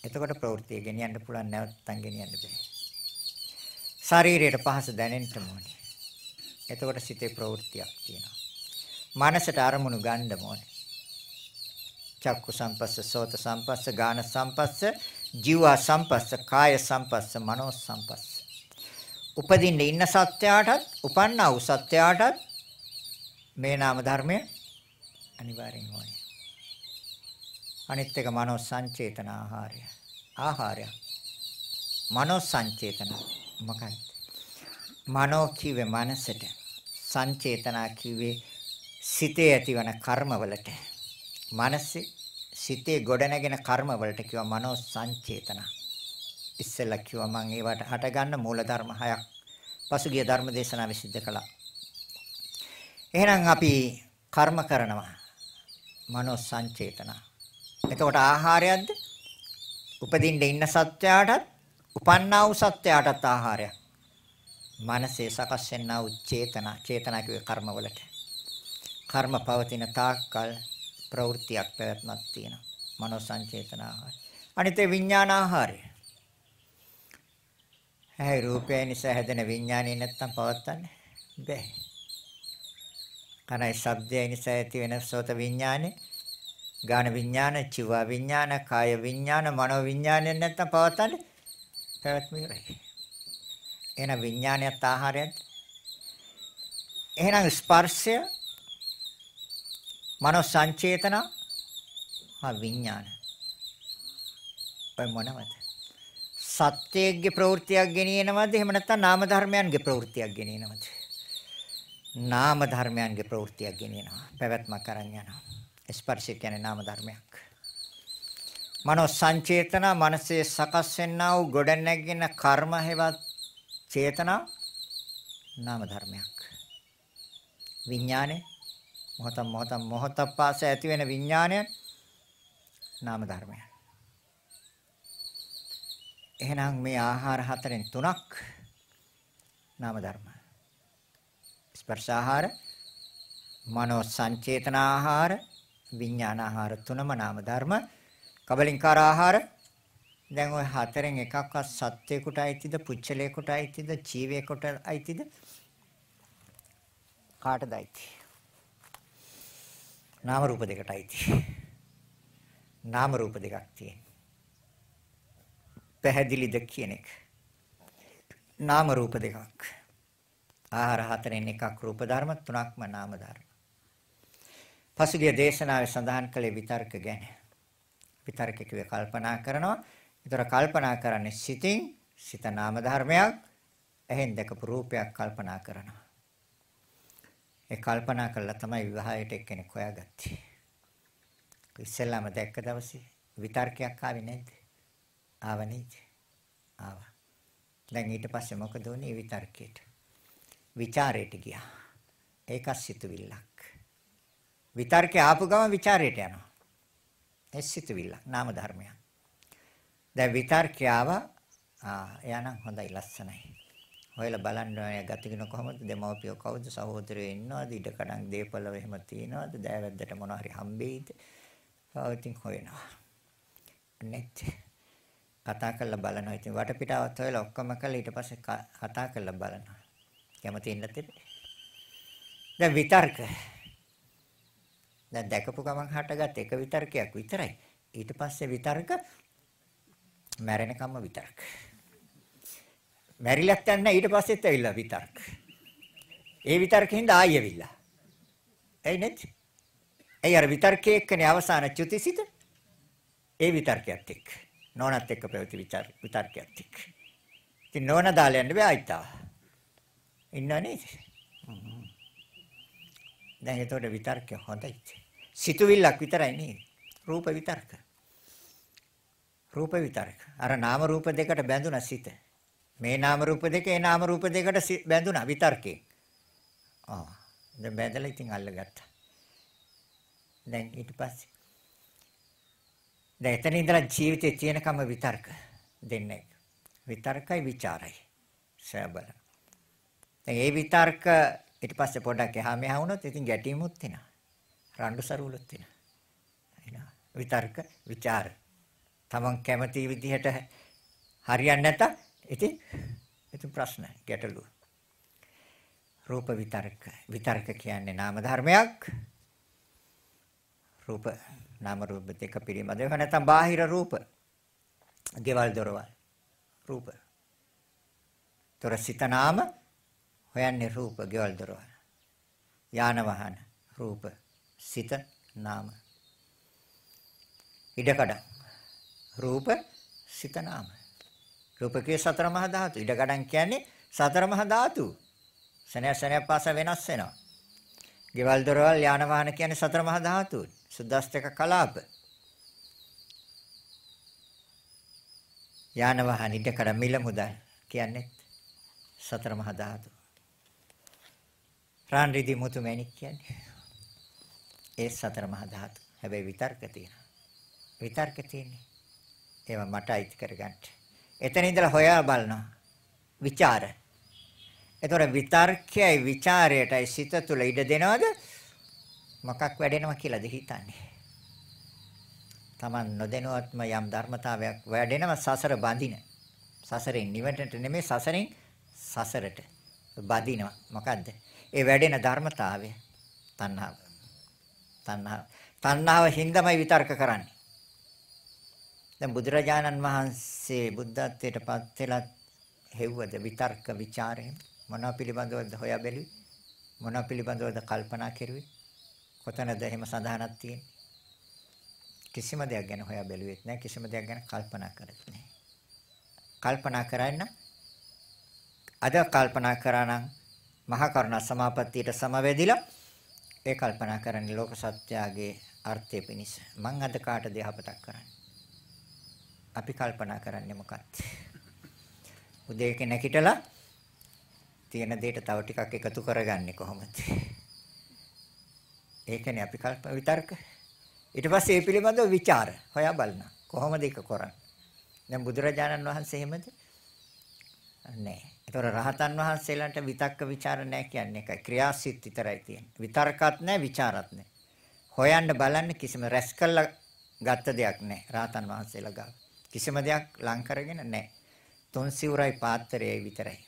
එතකොට ප්‍රවෘත්තිය ගෙනියන්න පුළුවන් නැත්තම් ගෙනියන්න බෑ. ශරීරයට පහස දැනෙන්න ඕනේ. එතකොට සිතේ ප්‍රවෘත්තියක් තියෙනවා. මනසට අරමුණු ගන්න ඕනේ. චක්කු සම්පස්ස, සෝත සම්පස්ස, ගාන සම්පස්ස, ජීව සම්පස්ස, කාය සම්පස්ස, මනෝ සම්පස්ස. උපදින්න ඉන්න සත්‍යයටත්, උපන්නා වූ සත්‍යයටත් මේ නාම ධර්මය අනිවාර්යෙන් ඕනේ. අනිත් එක මනෝ සංචේතන ආහාරය. ආහාරය. මනෝ සංචේතන මොකක්ද? මනෝ කිව්වේ මනසට. සංචේතනා කිව්වේ සිතේ ඇතිවන කර්මවලට. මනසේ සිතේ ගොඩනැගෙන කර්මවලට කිව්වා මනෝ සංචේතන. ඉස්සෙල්ලා කිව්වා මම ඒවට හටගන්න මූල ධර්ම හයක් පසුගිය ධර්ම දේශනාවේ සිද්ධ කළා. එහෙනම් අපි කර්ම කරනවා. මනෝ සංචේතනා එතකොට ආහාරයක්ද? උපදින්න ඉන්න සත්‍යයටත් උපන්නා වූ සත්‍යයටත් ආහාරයක්. මනසේ සකස් වෙනා වූ චේතනා, චේතනා කියේ කර්මවලට. කර්ම පවතින තාක්කල් ප්‍රවෘත්තියක් පැවැත්මක් තියෙනවා. මනෝ සංචේතන ආහාර. අනිත් ඒ විඥාන ආහාරය. ඇයි රූපය නිසා හැදෙන විඥානය නැත්තම් පවත්න්නේ බැහැ. කනයි ශබ්දය නිසා ඇති වෙන සෝත විඥානේ ගාන විඥාන, චිව විඥාන, කාය විඥාන, මනෝ විඥානයෙන් නැත්තම් පවත්තන්නේ පැවැත්ම ඉවරයි. එහෙනම් විඥානයත් ආහාරයත්. එහෙනම් ස්පර්ශය, මනෝ සංචේතන, හා විඥාන. ඔය මොනවද? සත්‍යයේ ප්‍රවෘත්තියක් ගෙනියනවද? එහෙම නැත්නම් නාම ධර්මයන්ගේ ප්‍රවෘත්තියක් ගෙනියනවද? නාම ධර්මයන්ගේ ප්‍රවෘත්තියක් ගෙනියනවා. පැවැත්මක් අරන් යනවා. ස්පර්ශය කියන්නේ නාම ධර්මයක්. මනෝ සංචේතන මනසේ සකස් වෙන්නා වූ ගොඩ නැගින කර්ම හේවත් චේතනා නාම ධර්මයක්. විඥානේ මොහොත මොහොත මොහොත පාස ඇති වෙන විඥානය නාම ධර්මයක්. එහෙනම් මේ ආහාර හතරෙන් තුනක් නාම ධර්ම. ස්පර්ශ ආහාර, මනෝ සංචේතන ආහාර, විඥාන ආහාර තුනම නාම ධර්ම. කබලින්කාර ආහාර. දැන් ওই හතරෙන් එකක්වත් සත්‍යයකට අයිතිද පුච්චලයකට අයිතිද ජීවයකට අයිතිද? කාටද අයිති? නාම රූප දෙකට අයිති. නාම රූප දෙකක් තියෙන. පැහැදිලිද කියන එක. නාම රූප දෙකක්. ආහාර හතරෙන් එකක් රූප ධර්ම තුනක්ම නාම ධර්ම පසුගිය දේශනාවේ සඳහන් කළේ විතර්ක ගැන විතර්ක කිව්වේ කල්පනා කරනවා ඒතර කල්පනා කරන්නේ සිතින් සිත නාම ධර්මයක් එහෙන් දැකපු රූපයක් කල්පනා කරනවා. ඒ කල්පනා කළා තමයි විවාහයට එක්කෙනෙක් හොයාගත්තේ. ඉස්සෙල්ලාම දැක්ක දවසේ විතර්කයක් ආවේ නැද්ද? ආව නේද? ආවා. දැන් ඊට පස්සේ මොකද වුනේ විතර්කයට? ਵਿਚාරයට ගියා. ඒකත් සිතුවිල්ලක්. විතර්කේ ආපු ගමන් ਵਿਚාරයට යනවා. ඒ සිතුවිල්ලක් නාම ධර්මයක්. දැන් විතර්කේ ආවා ආ එයානම් හොඳයි ලස්සනයි. හොයලා බලන්න ඕනේ ගතිගුණ කොහොමද දෙමව්පියෝ කවුද සහෝදරයෝ ඉන්නවද ඉඩ කඩන් දේපල එහෙම තියනවද දෑවැද්දට මොන හරි හම්බෙයිද ඉතින් හොයනවා නැත් කතා කරලා බලනවා ඉතින් වටපිටාවත් හොයලා ඔක්කොම කරලා ඊට පස්සේ කතා කරලා බලනවා කැමති ඉන්නත් දැන් විතර්ක. දැන් දැකපු ගමන් හටගත් එක විතර්කයක් විතරයි. ඊට පස්සේ විතර්ක මැරෙනකම්ම විතරක්. මැරිලත් යන්න ඊට පස්සෙත් ඇවිල්ලා විතරක්. ඒ විතරකින්ද ආයෙවිලා. එයි නෙත්. එයි අර විතර්කයේ එක්කනේ අවසාන චුතිසිත. ඒ විතර්කයක් එක්ක. නෝනත් එක්ක පැවති විතර විතර්කයක් එක්ක. ඉතින් නෝන දාලා යන්න බෑ ආයිතා. ඉන්නව නේද? දැන් ඒතකොට විතර්කය හොඳයි. සිතුවිල්ලක් විතරයි නේද? රූප විතර්ක. රූප විතරක. අර නාම රූප දෙකට බැඳුනා සිත. මේ නාම රූප දෙක ඒ නාම රූප දෙකට බැඳුනා විතර්කේ. ආ දැන් බැඳලා ඉතින් අල්ලගත්තා. දැන් ඊට පස්සේ දැන් එතන ඉඳලා ජීවිතේ තියෙනකම විතර්ක දෙන්නේ. විතර්කයි ਵਿਚාරයි. සබල. දැන් ඒ විතර්ක ඊට පස්සේ පොඩක් එහා මෙහා වුණොත් ඉතින් ගැටීමුත් වෙනවා. රණ්ඩු සරුවලුත් වෙනවා. විතර්ක, ਵਿਚාර තමන් කැමති විදිහට හරියන්නේ නැත. ඉතින් ඉතින් ප්‍රශ්න ගැටලුව. රූප විතරක විතරක කියන්නේ නාම ධර්මයක්. රූප නාම රූප දෙක පිළිබඳව නැත්නම් බාහිර රූප. ගෙවල් දොරවල් රූප. තොර සිත නාම හොයන්නේ රූප ගෙවල් දොරවල්. යාන වාහන රූප සිත නාම. ඉඩකඩ රූප සිත නාම. රූපකයේ සතර මහා ධාතු. ඉඩ ගඩන් කියන්නේ සතර මහා ධාතු. සනය සනය පාස වෙනස් වෙනවා. ගෙවල් දොරවල් යාන වාහන කියන්නේ සතර මහා ධාතු. සුද්දාස්තක කලාප. යාන වාහන ඉඩ කඩ මිල මුදල් කියන්නේ සතර මහා ධාතු. රාන් රිදි මුතු මැණික් කියන්නේ. ඒ සතර මහා ධාතු. හැබැයි විතර්ක තියෙනවා. විතර්ක තියෙන්නේ. ඒව මට අයිති කරගන්න. එතන ඉඳලා හොයා බලනවා. ਵਿਚාර. එතකොට විතර්කයයි ਵਿਚාරයටයි සිත තුල ඉඩ දෙනවද? මොකක් වැඩෙනවා කියලාද හිතන්නේ? Taman නොදැනුවත්ම යම් ධර්මතාවයක් වැඩෙනවා සසර බඳින. සසරෙන් නිවනට නෙමෙයි සසරෙන් සසරට බඳිනවා. මොකද්ද? ඒ වැඩෙන ධර්මතාවය. තණ්හාව. තණ්හාව. තණ්හාව හින්දාමයි විතර්ක කරන්නේ. දැන් බුදුරජාණන් වහන්සේ බුද්ධත්වයට පත් වෙලා හෙව්වද විතර්ක ਵਿਚාරයෙන්? මොනවා පිළිබඳවද හොයා බැලුවේ මොනවා පිළිබඳවද කල්පනා කෙරුවේ? කොතනද එහෙම සඳහනක් තියෙන්නේ? කිසිම දෙයක් ගැන හොයා බැලුවෙත් නැහැ. කිසිම දෙයක් ගැන කල්පනා කරත් නැහැ. කල්පනා කරන්න. අද කල්පනා කරා නම් මහා කරුණා සමාපත්තියට සමවැදිලා ඒ කල්පනා කරන්නේ ලෝක සත්‍යයේ අර්ථය පිණිස මං අද කාටද යහපතක් කරන්නේ අපි කල්පනා කරන්නේ මොකක්ද? උදේක නැගිටලා තියෙන දෙයට තව ටිකක් එකතු කරගන්නේ කොහොමද? ඒකනේ අපි කල්ප විතර්ක. ඊට පස්සේ ඒ පිළිබඳව ਵਿਚාර හොයා බලන. කොහොමද ඒක කරන්නේ? දැන් බුදුරජාණන් වහන්සේ එහෙමද? නැහැ. ඒතොර රහතන් වහන්සේලාට විතක්ක ਵਿਚාර නැහැ කියන්නේ එකයි. ක්‍රියාසිත විතරයි තියෙන්නේ. විතර්කත් නැහැ, ਵਿਚාරත් නැහැ. හොයන්න බලන්න කිසිම රැස් කළා ගත්ත දෙයක් නැහැ රහතන් වහන්සේලා ගාව. කිසිම දෙයක් ලං කරගෙන නැහැ. තුන් සිවුරයි පාත්‍රයයි විතරයි.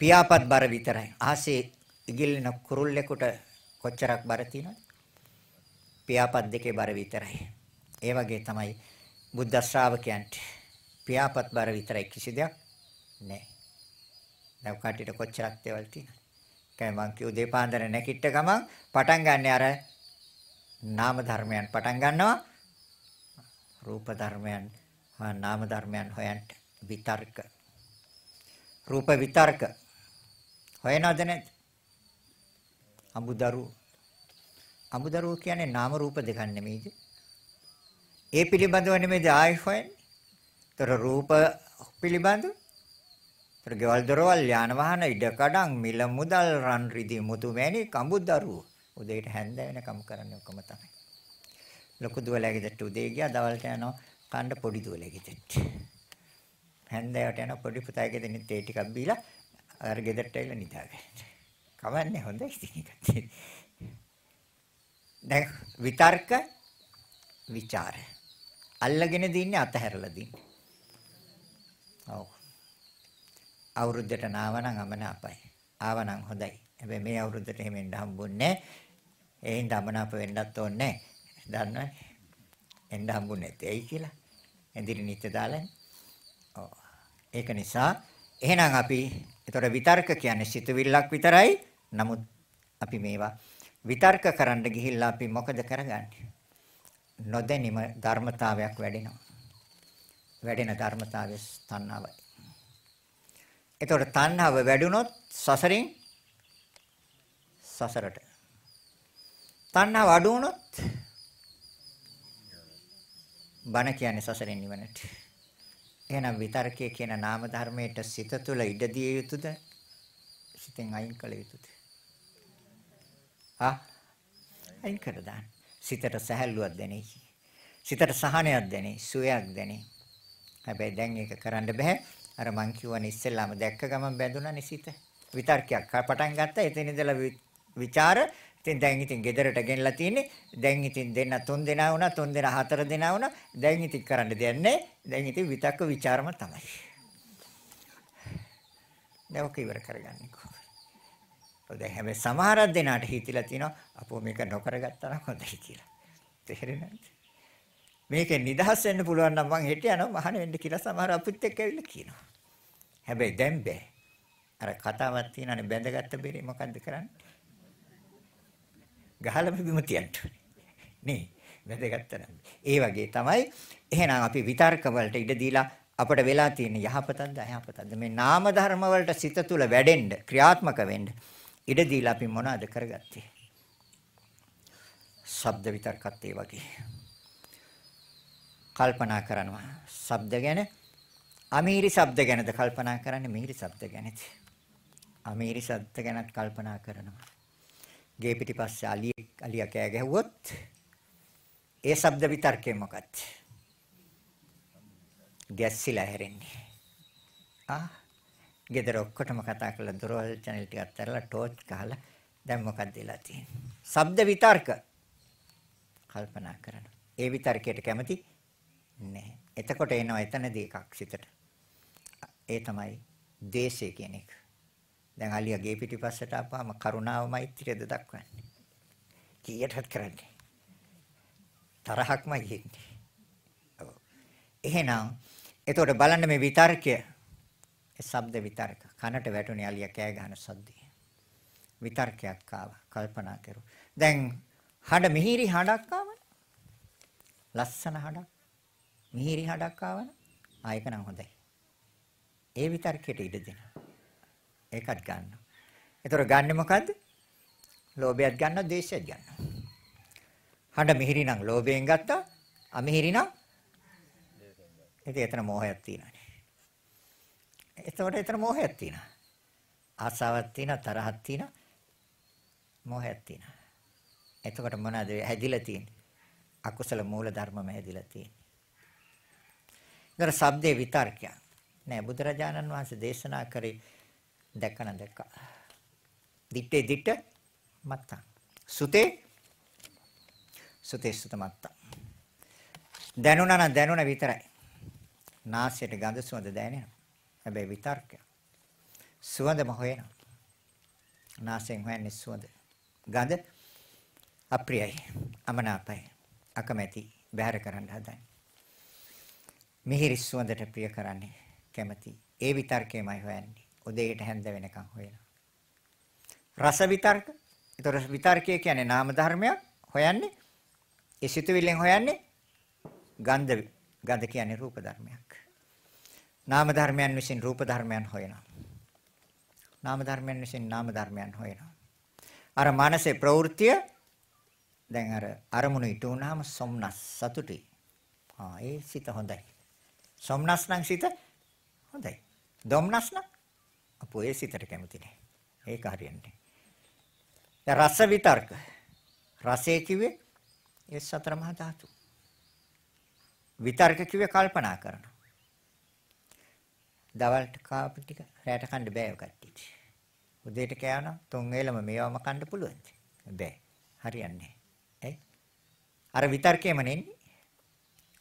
පියාපත් බර විතරයි. ආසේ ඉගිල්ලෙන කුරුල්ලෙකුට කොච්චරක් බර තියෙනවද? පියාපත් දෙකේ බර විතරයි. ඒ වගේ තමයි බුද්ධ ශ්‍රාවකයන්ට පියාපත් බර විතරයි කිසි දෙයක් නැහැ. දැන් කට්ටියට කොච්චරක් දේවල් තියෙනවද? කයි මං කිව්ව දෙපාන්දර නැකිට ගමන් පටන් ගන්න අර නාම ධර්මයන් පටන් ගන්නවා. රූප ධර්මයන් නාම ධර්මයන් හොයන්න විතර්ක. රූප විතර්ක. හොයනවද නැද්ද? අඹදරු අඹදරු කියන්නේ නාම රූප දෙකක් නෙමෙයිද? ඒ පිළිබඳව නෙමෙයිද ආයි හොයන්නේ? ତොර රූප පිළිබඳව තොර ගෙවල් දොරවල් යාන වාහන ඉඩකඩම් මිල මුදල් රන් රිදි මුතු මැණි කඹුදරු උදේට හැන්ද වෙනකම් කරන්නේ ඔක්කොම තමයි ලොකු දුවලා ගෙදරට උදේ ගියා දවල්ට යනවා කන්න පොඩි දුවලා ගෙදරට හැන්දෑවට යන පොඩි පුතා ගෙදරින් තේ ටිකක් බීලා අර ගෙදරට ඇවිල්ලා නිදාගන්න. කවන්නේ හොඳයි ඉතින් ඒක. දැන් විතර්ක ਵਿਚාර. අල්ලගෙන දින්නේ අතහැරලා දින්නේ. ඔව්. අවුරුද්දට නාවනම් අමනාපයි. ආවනම් හොඳයි. හැබැයි මේ අවුරුද්දට එහෙම එන්න හම්බුන්නේ නැහැ. ඒ හින්දා අමනාප වෙන්නත් ඕනේ නැහැ. දන්නවනේ. එන්න හම්බුනේ නැත්තේ ඇයි කියලා. එදිරි නිත්‍ය දාලානේ. ඔව්. ඒක නිසා එහෙනම් අපි ඒතකොට විතර්ක කියන්නේ සිතුවිල්ලක් විතරයි. නමුත් අපි මේවා විතර්ක කරන්න ගිහිල්ලා අපි මොකද කරගන්නේ? නොදැනීම ධර්මතාවයක් වැඩෙනවා. වැඩෙන ධර්මතාවය තණ්හාවයි. ඒතකොට තණ්හාව වැඩුණොත් සසරින් සසරට. තණ්හාව අඩු වුණොත් බණ කියන්නේ සසරෙන් නිවනට. එහෙනම් විතර්කයේ කියන නාම ධර්මයට සිත තුළ ඉඩ දිය යුතුද? සිතෙන් අයින් කළ යුතුද? ආ අයින් කර දාන්න. සිතට සැහැල්ලුවක් දැනේ. සිතට සහනයක් දැනේ, සුවයක් දැනේ. හැබැයි දැන් ඒක කරන්න බෑ. අර මං කියවනේ ඉස්සෙල්ලාම දැක්ක ගමන් බැඳුණානේ සිත. විතර්කයක් පටන් ගත්තා. එතන ඉඳලා විචාර ඉතින් දැන් ඉතින් ගෙදරට ගෙනලා තියෙන්නේ. දැන් ඉතින් දෙන්න තුන් දෙනා වුණා, තුන් දෙනා හතර දෙනා වුණා. දැන් ඉතින් කරන්න දෙයක් නැහැ. දැන් ඉතින් විතක්ක ਵਿਚාරම තමයි. දැන් ඔක ඉවර කරගන්නේ කොහොමද? ඔය දැන් හැබැයි සමහර දෙනාට හිතිලා තිනවා අපෝ මේක නොකරගත්තා නම් හොඳයි කියලා. තේරෙනවද? මේකෙන් නිදහස් වෙන්න පුළුවන් නම් මං හෙට යනවා මහාන වෙන්න කියලා සමහර අපිත් එක්ක ඇවිල්ලා කියනවා. හැබැයි දැන් බෑ. අර කතාවක් තියෙනනේ බැඳගත්ත බෙරේ මොකද්ද කරන්නේ? ගහලා බිම තියන්න නේ? වැදගත් නම්. ඒ වගේ තමයි. එහෙනම් අපි විතර්ක වලට ඉඩ දීලා අපට වෙලා තියෙන යහපතක්ද අයහපතක්ද මේ නාම ධර්ම වලට සිත තුළ වැඩෙන්න ක්‍රියාත්මක වෙන්න ඉඩ දීලා අපි මොනවද කරගත්තේ? ශබ්ද විතර්කත් ඒ වගේ. කල්පනා කරනවා ශබ්ද ගැන අමීරි ශබ්ද ගැනද කල්පනා කරන්නේ මිහිරි ශබ්ද ගැනද අමීරි ශබ්ද ගැනත් කල්පනා කරනවා ගේ පිටිපස්සේ අලියෙක් අලියා කෑ ගැහුවොත් ඒ ශබ්ද විතර්කේ මොකක්ද? ගැස්සිලා හැරෙන්නේ. ආ ගෙදර ඔක්කොටම කතා කරලා දොරවල් channel ටිකක් අතරලා ටෝච් ගහලා දැන් මොකක්ද වෙලා තියෙන්නේ? ශබ්ද විතර්ක කල්පනා කරනවා. ඒ විතර්කයට කැමති නැහැ. එතකොට එනවා එතනදී එකක් සිතට. ඒ තමයි දේශය කියන එක. දැන් අලියා ගේ පිටිපස්සට ආපුවාම කරුණාව මෛත්‍රියද දක්වන්නේ. කීයටත් කරන්නේ. තරහක්මයි එන්නේ. ඔව්. එහෙනම් එතකොට බලන්න මේ විතර්කය ඒ ශබ්ද විතර්ක කනට වැටුනේ අලියා කෑ ගහන සද්දය. විතර්කයක් ආවා කල්පනා කරු. දැන් හඬ මිහිරි හඬක් ආවන. ලස්සන හඬක්. මිහිරි හඬක් ආවන. ආයක නම් හොඳයි. ඒ විතර්කයට ඉඩ දෙනවා. ඒකත් ගන්නවා. ඒතර ගන්නෙ මොකද්ද? ලෝභයත් ගන්නවා, ද්වේෂයත් ගන්නවා. හඬ මිහිරි නම් ලෝභයෙන් ගත්තා, අමිහිරි නම් ඉතින් එතන මෝහයක් තියෙනවානේ. එතකොට එතන මෝහයක් තියෙනවා. ආසාවක් තියෙනවා, තරහක් තියෙනවා, මෝහයක් තියෙනවා. එතකොට මොනවද හැදිලා තියෙන්නේ? අකුසල මූල ධර්මම හැදිලා තියෙන්නේ. දර ශබ්දේ විතර්කයක්. නෑ බුදුරජාණන් වහන්සේ දේශනා කරේ දැක්කන දැක්කා. දිත්තේ දිත්ත මත්තං. සුතේ සුතේ සුතමත්ත. දැනුණා නම් දැනුණ විතරයි. නාසයට ගඳ සුවඳ දැනෙනවා. හැබැයි විතර්කය. සුවඳම හොයනවා. නාසයෙන් හොයන්නේ සුවඳ. ගඳ අප්‍රියයි. අමනාපයි. අකමැති. බැහැර කරන්න හදන්නේ. මිහිරි සුවඳට ප්‍රිය කරන්නේ කැමැති. ඒ විතර්කයමයි හොයන්නේ. උදේට හැන්ද වෙනකන් හොයනවා. රස විතර්ක. ඒතර විතර්කය කියන්නේ නාම ධර්මයක් හොයන්නේ. ඒ සිතුවිල්ලෙන් හොයන්නේ ගන්ධ ගඳ කියන්නේ රූප ධර්මයක්. නාම ධර්මයන් විසින් රූප ධර්මයන් හොයනවා. නාම ධර්මයන් විසින් නාම ධර්මයන් හොයනවා. අර මානසේ ප්‍රවෘත්තිය දැන් අර අරමුණු ඉටු වුණාම සොම්නස් සතුටුයි. ආ ඒ සිත හොඳයි. සොම්නස් නම් සිත හොඳයි. දොම්නස් නම් අපෝ ඒ සිතට කැමති නෑ. ඒක හරියන්නේ. දැන් රස විතර්ක. රසය කිව්වේ ඒ සතර මහා ධාතු. විතර්ක කිව්වේ කල්පනා කරනවා. දවල්ට කාපු ටික රැට කන්න බෑ ඔය කට්ටියට. උදේට කෑවනම් තුන් වේලම මේවම කන්න පුළුවන්ද? බෑ. හරියන්නේ නැහැ. අර විතර්කයම නෙන්නේ.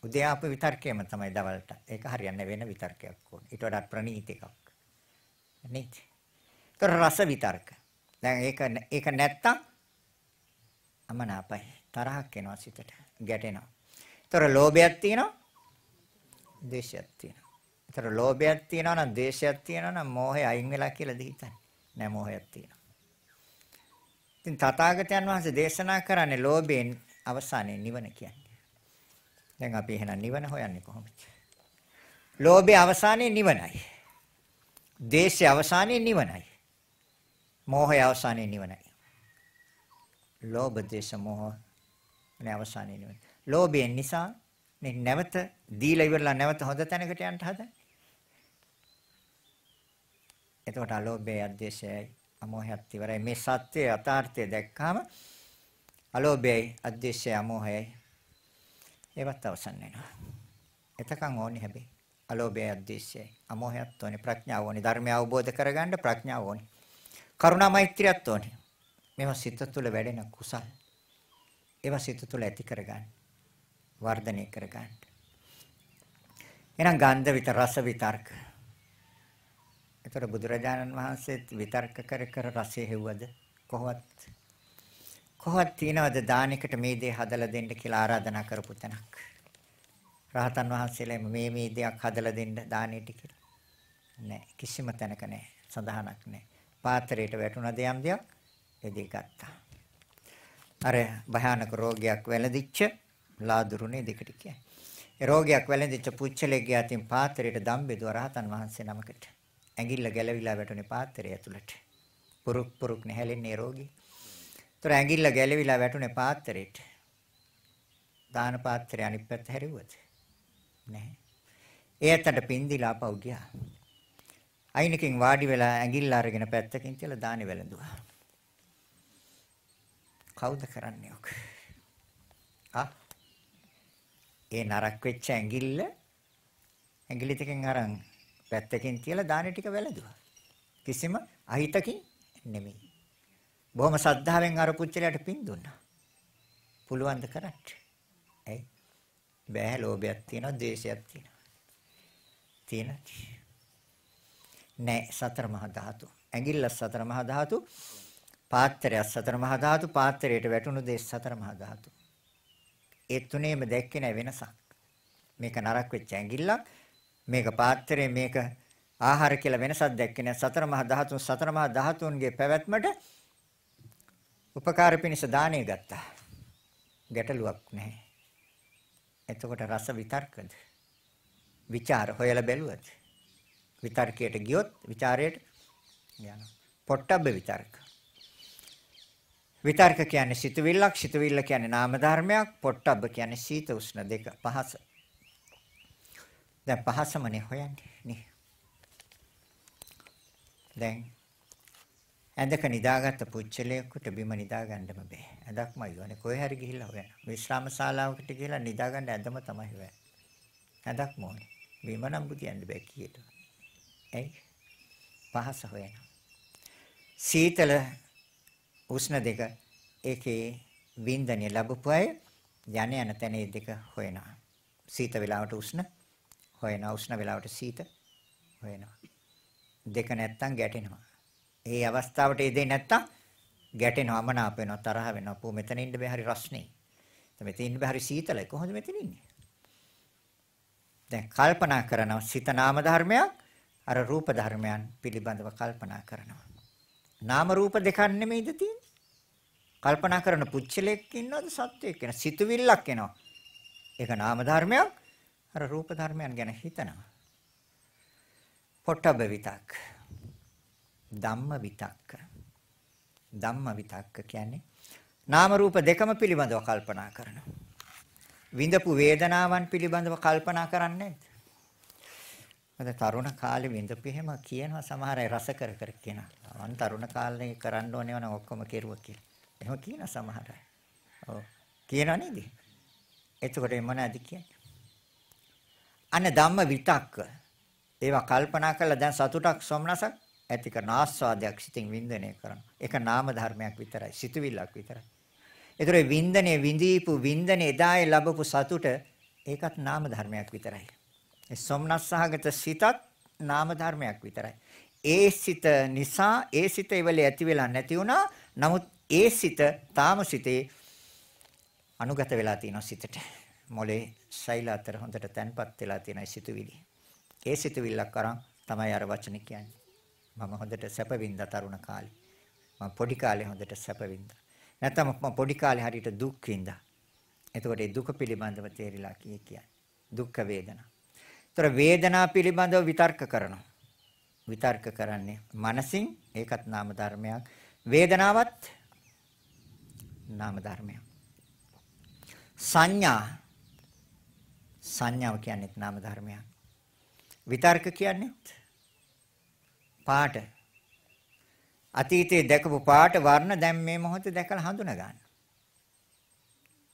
උදේ ආපු විතර්කයම තමයි දවල්ට. ඒක හරියන්නේ වෙන විතර්කයක් ඕන. ඊට වඩා ප්‍රණීත එකක්. නේද? ඒතර රස විතර්ක. දැන් ඒක ඒක නැත්තම් අමනාපයි. තරහක් එනවා සිතට. ගැටෙනවා. ඒතර ලෝභයක් තියෙනවා. ද්වේෂයක් තියෙනවා. ඒතර ලෝභයක් තියෙනවා නම් ද්වේෂයක් තියෙනවා නම් මෝහය අයින් වෙලා කියලාද හිතන්නේ? නෑ මෝහයක් තියෙනවා. ඉතින් තථාගතයන් වහන්සේ දේශනා කරන්නේ ලෝභයෙන් අවසානයේ නිවන කියන්නේ. දැන් අපි එහෙනම් නිවන හොයන්නේ කොහොමද? ලෝභයේ අවසානයේ නිවනයි. දේශයේ අවසානයේ නිවනයි. මෝහයේ අවසානයේ නිවනයි. ලෝභ දේශ මොහ නේ අවසානයේ නිවන. ලෝභයෙන් නිසා මේ නැවත දීලා ඉවරලා නැවත හොඳ තැනකට යන්න හදන්නේ. එතකොට අලෝභය අධ්‍යශයයි අමෝහයත් ඉවරයි. මේ සත්‍යයේ යථාර්ථය දැක්කාම අලෝභයයි අධ්‍යශයයි අමෝහයයි ඒවත් අවසන් වෙනවා. එතකන් ඕනේ හැබැයි අලෝභය අධ්‍යශයයි අමෝහයත් ඕනේ ප්‍රඥාව ඕනේ ධර්මය අවබෝධ කරගන්න ප්‍රඥාව ඕනේ. කරුණා මෛත්‍රියත් ඕනේ. මේවා සිත තුළ වැඩෙන කුසල්. ඒවා සිත තුළ ඇති කරගන්න. වර්ධනය කරගන්න. එහෙනම් ගන්ධ විත රස විතර්ක. ඒතර බුදුරජාණන් වහන්සේත් විතර්ක කර කර රසය හෙව්වද කොහොමත් කොහොමද තියනවද දානෙකට මේ දේ හදලා දෙන්න කියලා ආරාධනා කරපු තැනක්. රහතන් වහන්සේලා මේ මේ දෙයක් හදලා දෙන්න දානෙට කියලා. නෑ කිසිම තැනක නෑ සඳහනක් නෑ. පාත්‍රයට වැටුණ දෙයක් දෙයක් එදී ගත්තා. අර භයානක රෝගයක් වැළඳිච්ච ලාදුරුනේ දෙකට කියන්නේ. ඒ රෝගයක් වැළඳිච්ච පුච්චලෙක්ගේ අතින් පාත්‍රයට දම්බෙදුව රහතන් වහන්සේ නමකට. ඇඟිල්ල ගැලවිලා වැටුනේ පාත්‍රය ඇතුළට. පුරුක් පුරුක් නැහැලෙන්නේ රෝගී. ඒතර ඇඟිල්ල ගැලවිලා වැටුනේ පාත්‍රයට. දාන පාත්‍රය අනිත් පැත්ත හැරිවුවද? නැහැ. ඒකට පින්දිලා ආපහු ගියා. අයිනකින් වාඩි වෙලා ඇඟිල්ල අරගෙන පැත්තකින් තියලා දානේ වැළඳුවා. කවුද කරන්නේ ඔක? ආ ඒ නරක් වෙච්ච ඇඟිල්ල ඇඟිලි ටිකෙන් අරන් පැත්තකින් තියලා දාන ටික වැළඳුවා. කිසිම අහිතකින් නෙමෙයි. බොහොම සද්ධාවෙන් අර පුච්චලයට පින් දුන්නා. පුළුවන් ද කරන්න? ඇයි? බෑ ලෝභයක් තියෙනවා, ද්වේෂයක් තියෙනවා. තියෙනවා. නෑ සතර මහා ධාතු. ඇඟිල්ල සතර මහා ධාතු, පාත්‍රය සතර මහා ධාතු, පාත්‍රයට වැටුණු දේ සතර මහා ධාතු. ඒ තුනේම දැක්කේ නැ වෙනසක්. මේක නරක වෙච්ච ඇඟිල්ලක්, මේක පාත්‍රය, මේක ආහාර කියලා වෙනසක් දැක්කේ නැ සතර මහා ධාතුන් සතර මහා ධාතුන්ගේ පැවැත්මට උපකාර පිණිස දාණය ගත්තා. ගැටලුවක් නැහැ. එතකොට රස විතර්කද? විචාර හොයලා බැලුවද? විතර්කයට ගියොත් විචාරයට යනවා. පොට්ටබ්බ විතර්ක. විතර්ක කියන්නේ සිතවිල්ලක්, සිතවිල්ල කියන්නේ නාම ධර්මයක්, පොට්ටබ්බ කියන්නේ සීත උෂ්ණ දෙක පහස. දැන් පහසමනේ හොයන්නේ නේ. දැන් ඇඳක නිදාගත්ත පුච්චලයකට බිම නිදා ගන්නම බෑ. ඇඳක්ම යවනේ කොහේ හරි ගිහිල්ලා හොයන්න. විශ්‍රාම ශාලාවකට ගිහිල්ලා නිදා ගන්න ඇඳම තමයි හොයන්නේ. ඇඳක් මොනේ. බිම නම් බුදියන්න බෑ කීයට. ඇයි? පහස හොයනවා. සීතල උෂ්ණ දෙක ඒකේ වින්දනය ලැබපු අය යන්නේ යන තැන මේ දෙක හොයනවා. සීත වෙලාවට උෂ්ණ හොයනවා. උෂ්ණ වෙලාවට සීත හොයනවා. දෙක නැත්තම් ගැටෙනවා. ඒ අවස්ථාවට ඒ දෙේ නැත්තම් ගැටෙනවා මනාප වෙනවා තරහ වෙනවා. පො මෙතන ඉන්න බෑ හරි රස්නේ. මෙතන ඉන්න බෑ හරි සීතලයි. කොහොමද මෙතන ඉන්නේ? දැන් කල්පනා කරනවා සිත නාම ධර්මයක් අර රූප ධර්මයන් පිළිබඳව කල්පනා කරනවා. නාම රූප දෙකක් නෙමෙයිද තියෙන්නේ? කල්පනා කරන පුච්චලයක් ඉන්නවද සත්වයක් ඉන්නවද? සිතුවිල්ලක් එනවා. ඒක නාම ධර්මයක්. අර රූප ධර්මයන් ගැන හිතනවා. පොට්ටබ්බ විතක්. ධම්ම විතක්ක. ධම්ම විතක්ක කියන්නේ නාම රූප දෙකම පිළිබඳව කල්පනා කරනවා. විඳපු වේදනාවන් පිළිබඳව කල්පනා කරන්නේ නැද්ද? මම තරුණ කාලේ විඳපු එහෙම කියනවා සමහර අය රස කර කර කියනවා. මම තරුණ කාලේ කරන්න ඕනේ වුණා ඔක්කොම කෙරුවා කියලා. එහෙම කියන සමහර අය. ඔව්. කියනවා නේද? එතකොට මොනවද කියන්නේ? අන්න ධම්ම විතක්ක. ඒවා කල්පනා කරලා දැන් සතුටක් සොම්නසක් ඇති කරන ආස්වාදයක් සිතින් වින්දනය කරනවා. ඒක නාම ධර්මයක් විතරයි. සිතුවිල්ලක් විතරයි. ඒතර වින්දනයේ විඳීපු වින්දනේ එදායේ ලැබපු සතුට ඒකත් නාම ධර්මයක් විතරයි. ඒ සොම්නස්සහගත සිතත් නාම ධර්මයක් විතරයි. ඒ සිත නිසා ඒ සිත ඉවලේ ඇති වෙලා නැති වුණා. නමුත් ඒ සිත තාම සිතේ අනුගත වෙලා තියෙනවා සිතට. මොලේ ශෛල අතර හොඳට තැන්පත් වෙලා තියෙන සිතුවිලි. ඒ සිතුවිල්ලක් අරන් තමයි අර වචන කියන්නේ. මම හොඳට සැප වින්දා තරුණ කාලේ. මම පොඩි කාලේ හොඳට සැප වින්දා. නැත්නම් මම පොඩි කාලේ හරියට දුක් වින්දා. එතකොට ඒ දුක පිළිබඳව තේරිලා කිය කියන්නේ. දුක් වේදනා. ඒතර වේදනා පිළිබඳව විතර්ක කරනවා. විතර්ක කරන්නේ මනසින් ඒකත් නාම ධර්මයක්. වේදනාවත් නාම ධර්මයක්. සංඥා සංඥාව කියන්නේ නාම ධර්මයක්. විතර්ක කියන්නේ පාට. අතීතයේ දැකපු පාට වර්ණ දැන් මේ මොහොතේ දැකලා හඳුනා ගන්න.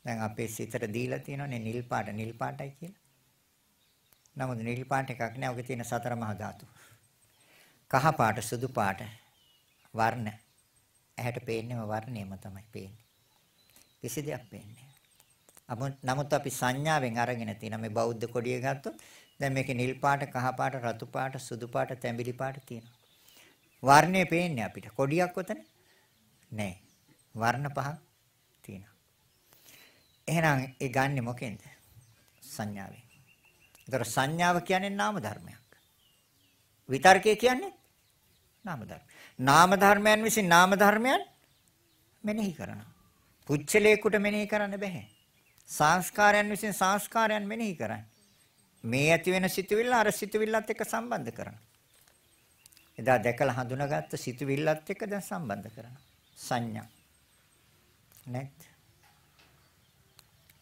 දැන් අපේ සිතට දීලා තියෙනනේ නිල් පාට නිල් පාටයි කියලා. නමුත් නිල් පාට එකක් නෑ. ඔගේ තියෙන සතර මහා ධාතු. කහ පාට සුදු පාට වර්ණ ඇහැට පේන්නේම වර්ණයම තමයි පේන්නේ. කිසි දෙයක් පේන්නේ නමුත් අපි සංඥාවෙන් අරගෙන තියෙන මේ බෞද්ධ කොඩිය ගත්තොත් දැන් මේකේ නිල් පාට, කහ පාට, රතු පාට, සුදු පාට, තැඹිලි පාට තියෙනවා. වර්ණය පේන්නේ අපිට. කොඩියක් ඔතන නෑ. වර්ණ පහක් තියෙනවා. එහෙනම් ඒ ගන්නෙ මොකෙන්ද? සංඥාවෙන්. ඒතර සංඥාව කියන්නේ නාම ධර්මයක්. විතර්කය කියන්නේ නාම ධර්ම. නාම ධර්මයන් විසින් නාම ධර්මයන් මෙනෙහි කරනවා. පුච්චලයකට මෙනෙහි කරන්න බෑ. සංස්කාරයන් විසින් සංස්කාරයන් මෙනෙහි කරන්නේ. මේ ඇති වෙන සිතුවිල්ල අර සිතුවිල්ලත් එක්ක සම්බන්ධ කරනවා. එදා දැකලා හඳුනාගත්ත සිතුවිල්ලත් එක්ක දැන් සම්බන්ධ කරනවා. සංඥා. නැත්.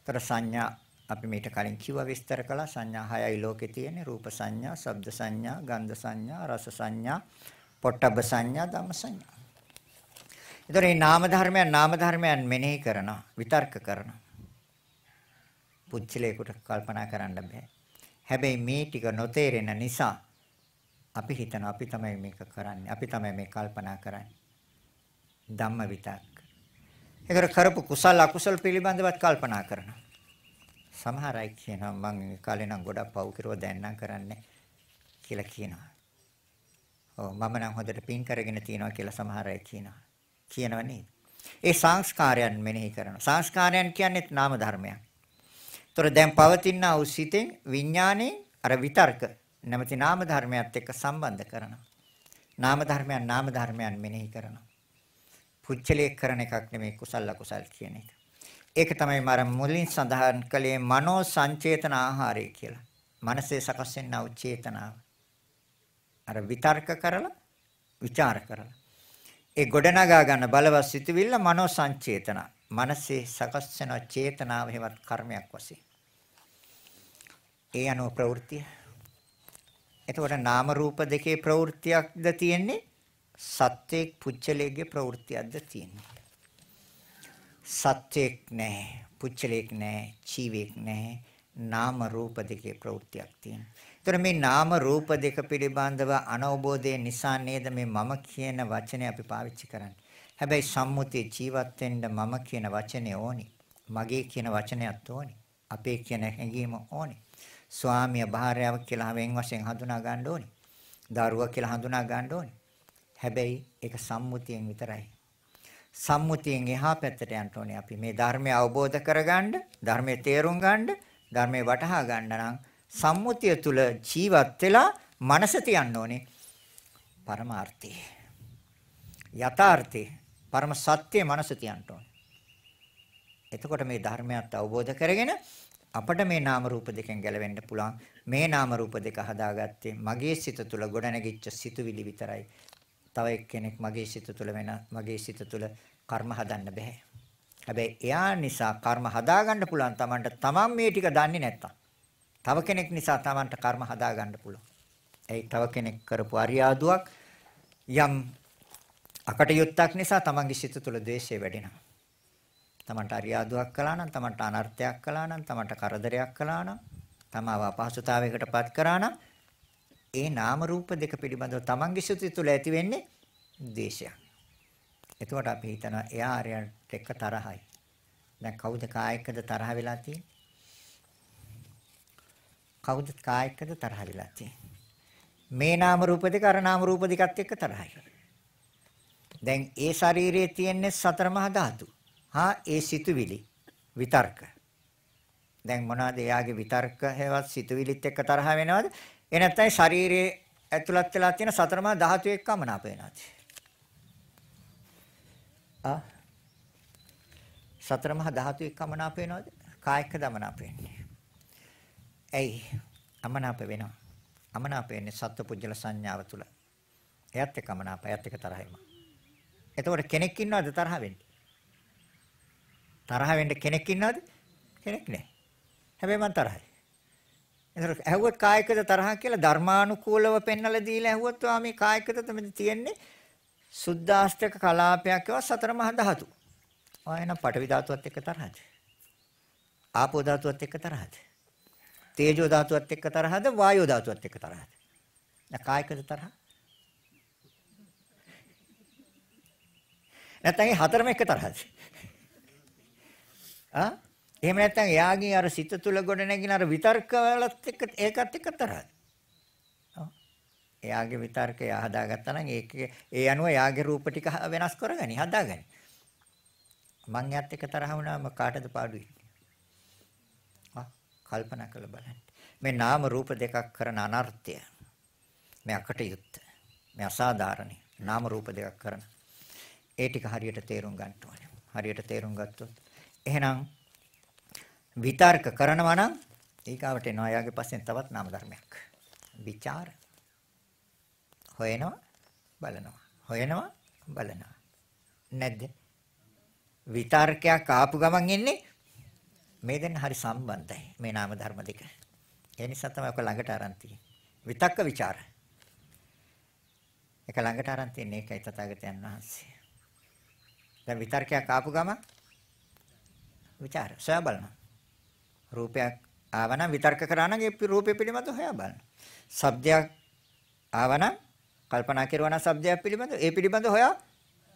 තර සංඥා අපි මේට කලින් කිව්වා විස්තර කළා සංඥා හයයි ලෝකේ තියෙන්නේ රූප සංඥා, ශබ්ද සංඥා, ගන්ධ සංඥා, රස සංඥා, පොට්ටබ්බ සංඥා, ධම්ම සංඥා. ඒතර මේ නාම ධර්මයන් නාම ධර්මයන් මෙනෙහි කරනවා, විතර්ක කරනවා. පුච්චලයකට කල්පනා කරන්න බෑ. හැබැයි මේ ටික නොතේරෙන නිසා අපි හිතන අපි තමයි මේක කරන්නේ. අපි තමයි මේ කල්පනා කරන්නේ. ධම්ම විතක්. ඒකට කරපු කුසල අකුසල පිළිබඳවත් කල්පනා කරනවා. සමහර අය කියනවා මම කාලේ නම් ගොඩක් පව් කෙරුවා දැන් නම් කරන්නේ කියලා කියනවා. ඔව් මම නම් හොඳට පින් කරගෙන තියනවා කියලා සමහර අය කියනවා. කියනව නේද? ඒ සංස්කාරයන් මෙනෙහි කරනවා. සංස්කාරයන් කියන්නේ නාම ධර්මයක්. ඒතර දැන් පවතින වූ සිතෙන් විඥාණයෙන් අර විතර්ක නැමැති නාම ධර්මයත් එක්ක සම්බන්ධ කරනවා. නාම ධර්මයන් නාම ධර්මයන් මෙනෙහි කරනවා. පුච්චලයේ කරන එකක් නෙමෙයි කුසල අකුසල් කියන එක. ඒක තමයි මම මුලින් සඳහන් කළේ මනෝ සංචේතන ආහාරය කියලා. මනසේ සකස් වෙනා වූ චේතනාව. අර විතර්ක කරලා ਵਿਚාර කරලා. ඒ ගොඩනගා ගන්න බලවත් සිතුවිල්ල මනෝ සංචේතන. මනසේ සකස් වෙන චේතනාව හේවත් කර්මයක් වශයෙන්. ඒ අනුව ප්‍රවෘත්තිය. එතකොට නාම රූප දෙකේ ප්‍රවෘත්තියක්ද තියෙන්නේ? සත්‍යයක් පුච්චලයේ ප්‍රවෘත්තියක්ද තියෙන්නේ? සත්‍යයක් නැහැ, පුච්චලයක් නැහැ, ජීවියක් නැහැ. නාම රූප දෙකේ ප්‍රවෘත්තියක් තියෙනවා. ඒතර මේ නාම රූප දෙක පිළිබඳව අනවබෝධය නිසා නේද මේ මම කියන වචනේ අපි පාවිච්චි කරන්නේ. හැබැයි සම්මුතිය ජීවත් වෙන්න මම කියන වචනේ ඕනි. මගේ කියන වචනයත් ඕනේ. අපේ කියන හැඟීම ඕනේ. ස්වාමිය භාර්යාව කියලා වෙන් වශයෙන් හඳුනා ගන්න ඕනේ. දරුවා කියලා හඳුනා ගන්න ඕනේ. හැබැයි ඒක සම්මුතියෙන් විතරයි. සම්මුතියෙන් එහා පැත්තට යන්න ඕනේ අපි මේ ධර්මය අවබෝධ කරගන්න, ධර්මයේ තේරුම් ගන්න, ධර්මයේ වටහා ගන්න නම් සම්මුතිය තුල ජීවත් වෙලා මනස තියන්න ඕනේ. පරමාර්ථය. යථාර්ථය, පරම සත්‍ය මනස තියන්න ඕනේ. එතකොට මේ ධර්මයත් අවබෝධ කරගෙන අපට මේ නාම රූප දෙකෙන් ගැලවෙන්න පුළුවන්. මේ නාම රූප දෙක හදාගත්තේ මගේ සිත තුළ ගොඩනැගිච්ච සිතුවිලි විතරයි. තව එක්කෙනෙක් මගේ සිත තුළ වෙන මගේ සිත තුළ කර්ම හදන්න බෑ. හැබැයි එයා නිසා කර්ම හදාගන්න පුළුවන් Tamanට Taman මේ ටික දන්නේ නැත්තම්. තව කෙනෙක් නිසා Tamanට කර්ම හදාගන්න පුළුවන්. ඒ තව කෙනෙක් කරපු අරියාදුවක් යම් අකටයුත්තක් නිසා Tamanගේ සිත තුළ ද්වේෂය වැඩෙනවා. තමන්ට අරියාදුවක් කළා නම් තමන්ට අනර්ථයක් කළා නම් තමන්ට කරදරයක් කළා නම් තමාව අපහසුතාවයකටපත් කරා නම් ඒ නාම රූප දෙක පිළිබඳව තමන්ගේ සිත තුළ ඇති වෙන්නේ ද්වේෂයක්. එතකොට අපි හිතනවා එයා ආර්යයන්ට එක්ක තරහයි. දැන් කවුද කායකද තරහ වෙලා තියෙන්නේ? කවුද කායකද තරහ වෙලා තියෙන්නේ? මේ නාම රූප දෙක අර නාම රූප දෙකත් එක්ක තරහයි. දැන් ඒ ශරීරයේ තියෙන්නේ සතර මහා ධාතු. හා ඒ සිතුවිලි විතර්ක. දැන් මොනවද එයාගේ විතර්ක හේවත් සිතුවිලිත් එක්ක තරහ වෙනවද? ඒ නැත්නම් ශරීරයේ ඇතුළත් වෙලා තියෙන සතරමා ධාතු එක්කම නාප වෙනවද? ආ සතරමා ධාතු එක්කම නාප වෙනවද? කායක දමනාප වෙන්නේ. ඇයි? අමනාප වෙනවා. අමනාප වෙන්නේ සත්පුජ්‍යල සංඥාව තුල. එයත් එක්කම නාප, එයත් එක්ක තරහ වෙනවා. එතකොට කෙනෙක් ඉන්නවද තරහ වෙන්නේ? තරහ වෙන්න කෙනෙක් ඉන්නවද? කෙනෙක් නැහැ. හැබැයි මං තරහයි. එතකොට ඇහුවොත් කායිකද තරහ කියලා ධර්මානුකූලව පෙන්වලා දීලා ඇහුවොත් ආ මේ කායිකද තමයි තියෙන්නේ සුද්ධාෂ්ටක කලාපයක් ඒවා සතර මහා ධාතු. ආ එන පඨවි ධාතුවත් එක්ක තරහද? ආපෝ ධාතුවත් එක්ක තරහද? තේජෝ ධාතුවත් එක්ක තරහද? වායෝ ධාතුවත් එක්ක තරහද? දැන් කායිකද තරහ? නැත්නම් හතරම එක්ක තරහද? ආ එහෙම නැත්නම් එයාගේ අර සිත තුල ගොඩ නැගින අර විතර්ක වලත් එක්ක ඒකත් එක්ක තරහද? එයාගේ විතර්කය හදාගත්තා නම් ඒක ඒ අනුව එයාගේ රූප ටික වෙනස් කරගනි හදාගනි. මං යත් එක තරහ වුණාම කාටද පාඩුයි? ආ කල්පනා කරලා බලන්න. මේ නාම රූප දෙකක් කරන අනර්ථය. මේ අකටයුත්ත. මේ අසාධාරණ නාම රූප දෙකක් කරන. ඒ ටික හරියට තේරුම් ගන්න ඕනේ. හරියට තේරුම් ගත්තොත් එහෙනම් විතර්ක කරනවා නම් ඊගාවට එනවා යාගේ පස්සෙන් තවත් නාම ධර්මයක්. විචාර. හොයනවා බලනවා. හොයනවා බලනවා. නැද්ද? විතර්කයක් ආපු ගමන් එන්නේ මේ දෙන්න හරි සම්බන්ධයි මේ නාම ධර්ම දෙක. ඒ නිසා තමයි ඔක ළඟට අරන් තියෙන්නේ. විතක්ක ਵਿਚාර. ඒක ළඟට අරන් තියෙන්නේ ඒකයි තථාගතයන් වහන්සේ. දැන් විතර්කයක් ආපු ගමන් විචාර සොයා බලනවා. රූපයක් ආවනම් විතර්ක කරා නම් ඒ රූපය පිළිබඳව හොයා බලනවා. ශබ්දයක් ආවනම් කල්පනා කරුවා නම් ශබ්දයක් පිළිබඳව ඒ පිළිබඳව හොයා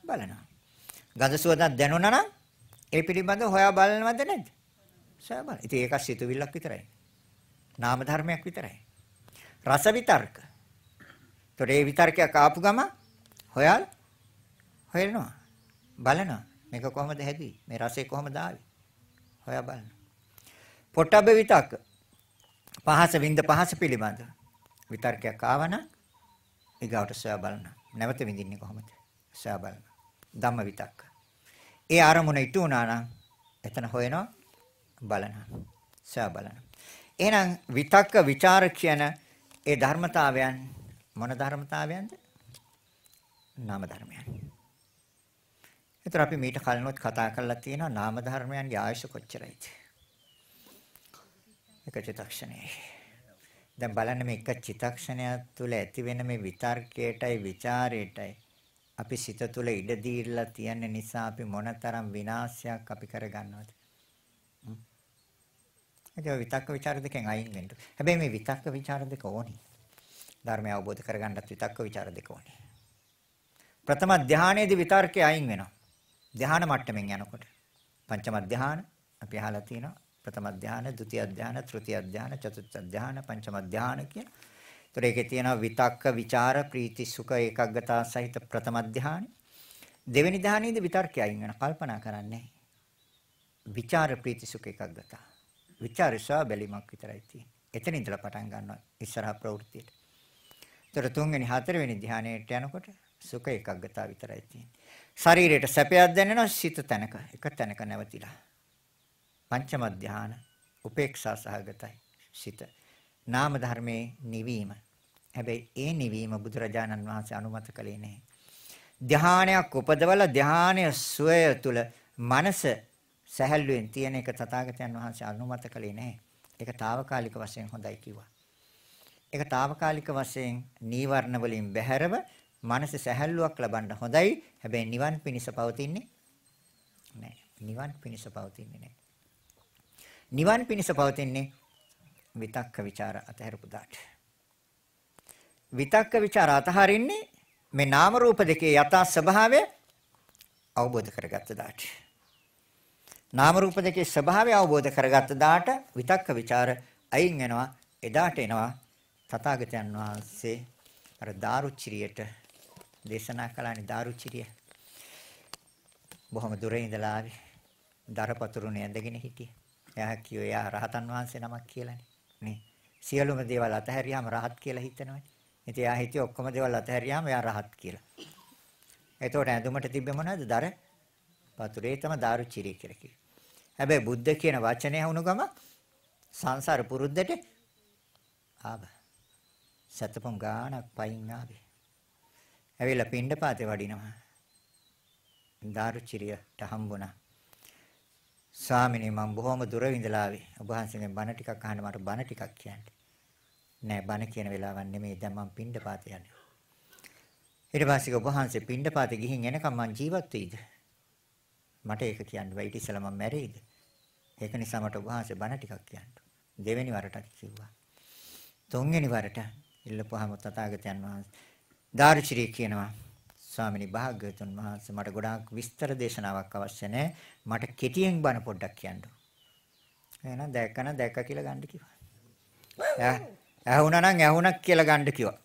බලනවා. ගඳ සුවඳක් දැනුණා නම් ඒ පිළිබඳව හොයා බලනවද නැද්ද? සොයා බලන. ඉතින් ඒක සිතුවිල්ලක් විතරයි. නාම ධර්මයක් විතරයි. රස විතර්ක. ඒතොර ඒ විතර්කයක් ආපු ගම හොයල් හොයනවා. බලනවා. මේක කොහොමද හැදුවේ? මේ රසය කොහොමද ආවේ? හොයා බලන්න. පොට්ටබ්බ විතක්ක. පහස විඳ පහස පිළිබඳ විතර්කයක් ආවන ඊගාවට සොයා බලන්න. නැවත විඳින්නේ කොහොමද? සොයා බලන්න. ධම්ම විතක්ක. ඒ ආරමුණ ඉටු වුණා නම් එතන හොයනවා බලනවා. සොයා බලනවා. එහෙනම් විතක්ක ਵਿਚාර කියන ඒ ධර්මතාවයන් මොන ධර්මතාවයන්ද? නාම ධර්මයන්. ඒතර අපි මීට කලිනොත් කතා කරලා තියෙනවා නාම ධර්මයන්ගේ ආයශ කොච්චරයිද? එක චිත්තක්ෂණේ. දැන් බලන්න මේ එක චිත්තක්ෂණය තුළ ඇති වෙන මේ විතර්කයටයි ਵਿਚාරයටයි අපි සිත තුළ ඉඩ දීලා තියෙන නිසා අපි මොනතරම් විනාශයක් අපි කරගන්නවද? ඒ විතක්ක ਵਿਚාර දෙකෙන් අයින් වෙන්න. හැබැයි මේ විතක්ක ਵਿਚාර දෙක ඕනේ. ධර්මය අවබෝධ කරගන්නත් විතක්ක ਵਿਚාර දෙක ඕනේ. ප්‍රථම ධානයේදී විතර්කය අයින් වෙනවා. ධ්‍යාන මට්ටමින් යනකොට පංචම ධ්‍යාන අපි අහලා තියෙනවා ප්‍රථම ධ්‍යාන, ဒုတိ ය ධ්‍යාන, තෘතිය ධ්‍යාන, චතුර්ථ ධ්‍යාන, පංචම ධ්‍යාන කියන. ඒතර ඒකේ තියෙනවා විතක්ක, ਵਿਚාර, ප්‍රීති, සුඛ, ඒකග්ගතා සහිත ප්‍රථම ධ්‍යානෙ. දෙවෙනි ධ්‍යානෙදී විතර්කයයින් වෙන කල්පනා කරන්නේ. විචාර ප්‍රීති සුඛ ඒකග්ගතා. විචාරසා බැලිමක් විතරයි තියෙන්නේ. එතන ඉඳලා පටන් ගන්නවා ඉස්සරහ ප්‍රවෘත්තියට. ඒතර තුන්වෙනි හතරවෙනි ධ්‍යානයට යනකොට සුඛ ඒකග්ගතා විතරයි තියෙන්නේ. ශරීරයට සැපයක් දැනෙනවා සිත තැනක එක තැනක නැවතිලා. පංචම ධාන උපේක්ෂා සහගතයි සිත. නාම ධර්මයේ නිවීම. හැබැයි ඒ නිවීම බුදුරජාණන් වහන්සේ අනුමත කළේ නැහැ. ධානයක් උපදවලා ධානය සුවය තුල මනස සැහැල්ලුවෙන් තියෙන එක තථාගතයන් වහන්සේ අනුමත කළේ නැහැ. ඒක తాවකාලික වශයෙන් හොඳයි කිව්වා. ඒක తాවකාලික වශයෙන් නීවරණ වලින් බැහැරව මනස සැහැල්ලුවක් ලබන්න හොඳයි. හැබැයි නිවන් පිණිස පවතින්නේ නැහැ. නිවන් පිණිස පවතින්නේ නැහැ. නිවන් පිණිස පවතින්නේ විතක්ක ਵਿਚාර අතහැරපු දාට. විතක්ක ਵਿਚාර අතහරින්නේ මේ නාම රූප දෙකේ යථා ස්වභාවය අවබෝධ කරගත්ත දාට. නාම රූප දෙකේ ස්වභාවය අවබෝධ කරගත්ත දාට විතක්ක ਵਿਚාර අයින් වෙනවා එදාට එනවා තථාගතයන් වහන්සේ අර දාරුචිරියට දේශනා කළානේ දාරුචිරිය. බොහොම දුර ඉඳලා ආවේ. දරපතුරුනේ ඇඳගෙන හිටියේ. එයා කිව්වේ එයා රහතන් වහන්සේ නමක් කියලානේ. නේ. සියලුම දේවල් අතහැරියාම රහත් කියලා හිතනවනේ. ඉතින් එයා හිතුවේ ඔක්කොම දේවල් අතහැරියාම එයා රහත් කියලා. එතකොට ඇඳුමට තිබ්බේ මොනවද? දර පතුරේ තම දාරුචිරිය කියලා කිව්වේ. හැබැයි බුද්ධ කියන වචනේ වුණු ගම සංසාර පුරුද්දට ආවා. සතපොම් ගානක් පයින් ආවේ. ඇවිල්ලා පින්ඩපාතේ වඩිනවා. දාරුචිරියට හම්බුණා. ස්වාමිනේ මම බොහොම දුර ඉඳලා ආවේ. ඔබ වහන්සේගෙන් බණ ටිකක් අහන්න මට බණ ටිකක් කියන්න. නෑ බණ කියන වෙලාවක් නෙමෙයි දැන් මම පින්ඩපාතේ යන්නේ. ඊට පස්සේ ඔබ වහන්සේ පින්ඩපාතේ ගිහින් එනකම් මං ජීවත් වෙයිද? මට ඒක කියන්න බෑ. ඊට ඉස්සෙල්ලා මම මැරෙයිද? ඒක නිසා මට ඔබ වහන්සේ බණ ටිකක් කියන්න. දෙවෙනි වරටත් කිව්වා. තුන්වෙනි වරට ඉල්ලපුවාම තථාගතයන් වහන්සේ දාර්ශනික කියනවා ස්වාමිනී භාග්‍යවතුන් වහන්සේ මට ගොඩාක් විස්තර දේශනාවක් අවශ්‍ය නැහැ. මට කෙටියෙන් බණ පොඩ්ඩක් කියන්න. එහෙනම් දැක්කන දැක්ක කියලා ගන්න කිව්වා. ඇහුණා නම් ඇහුණක් කියලා ගන්න කිව්වා.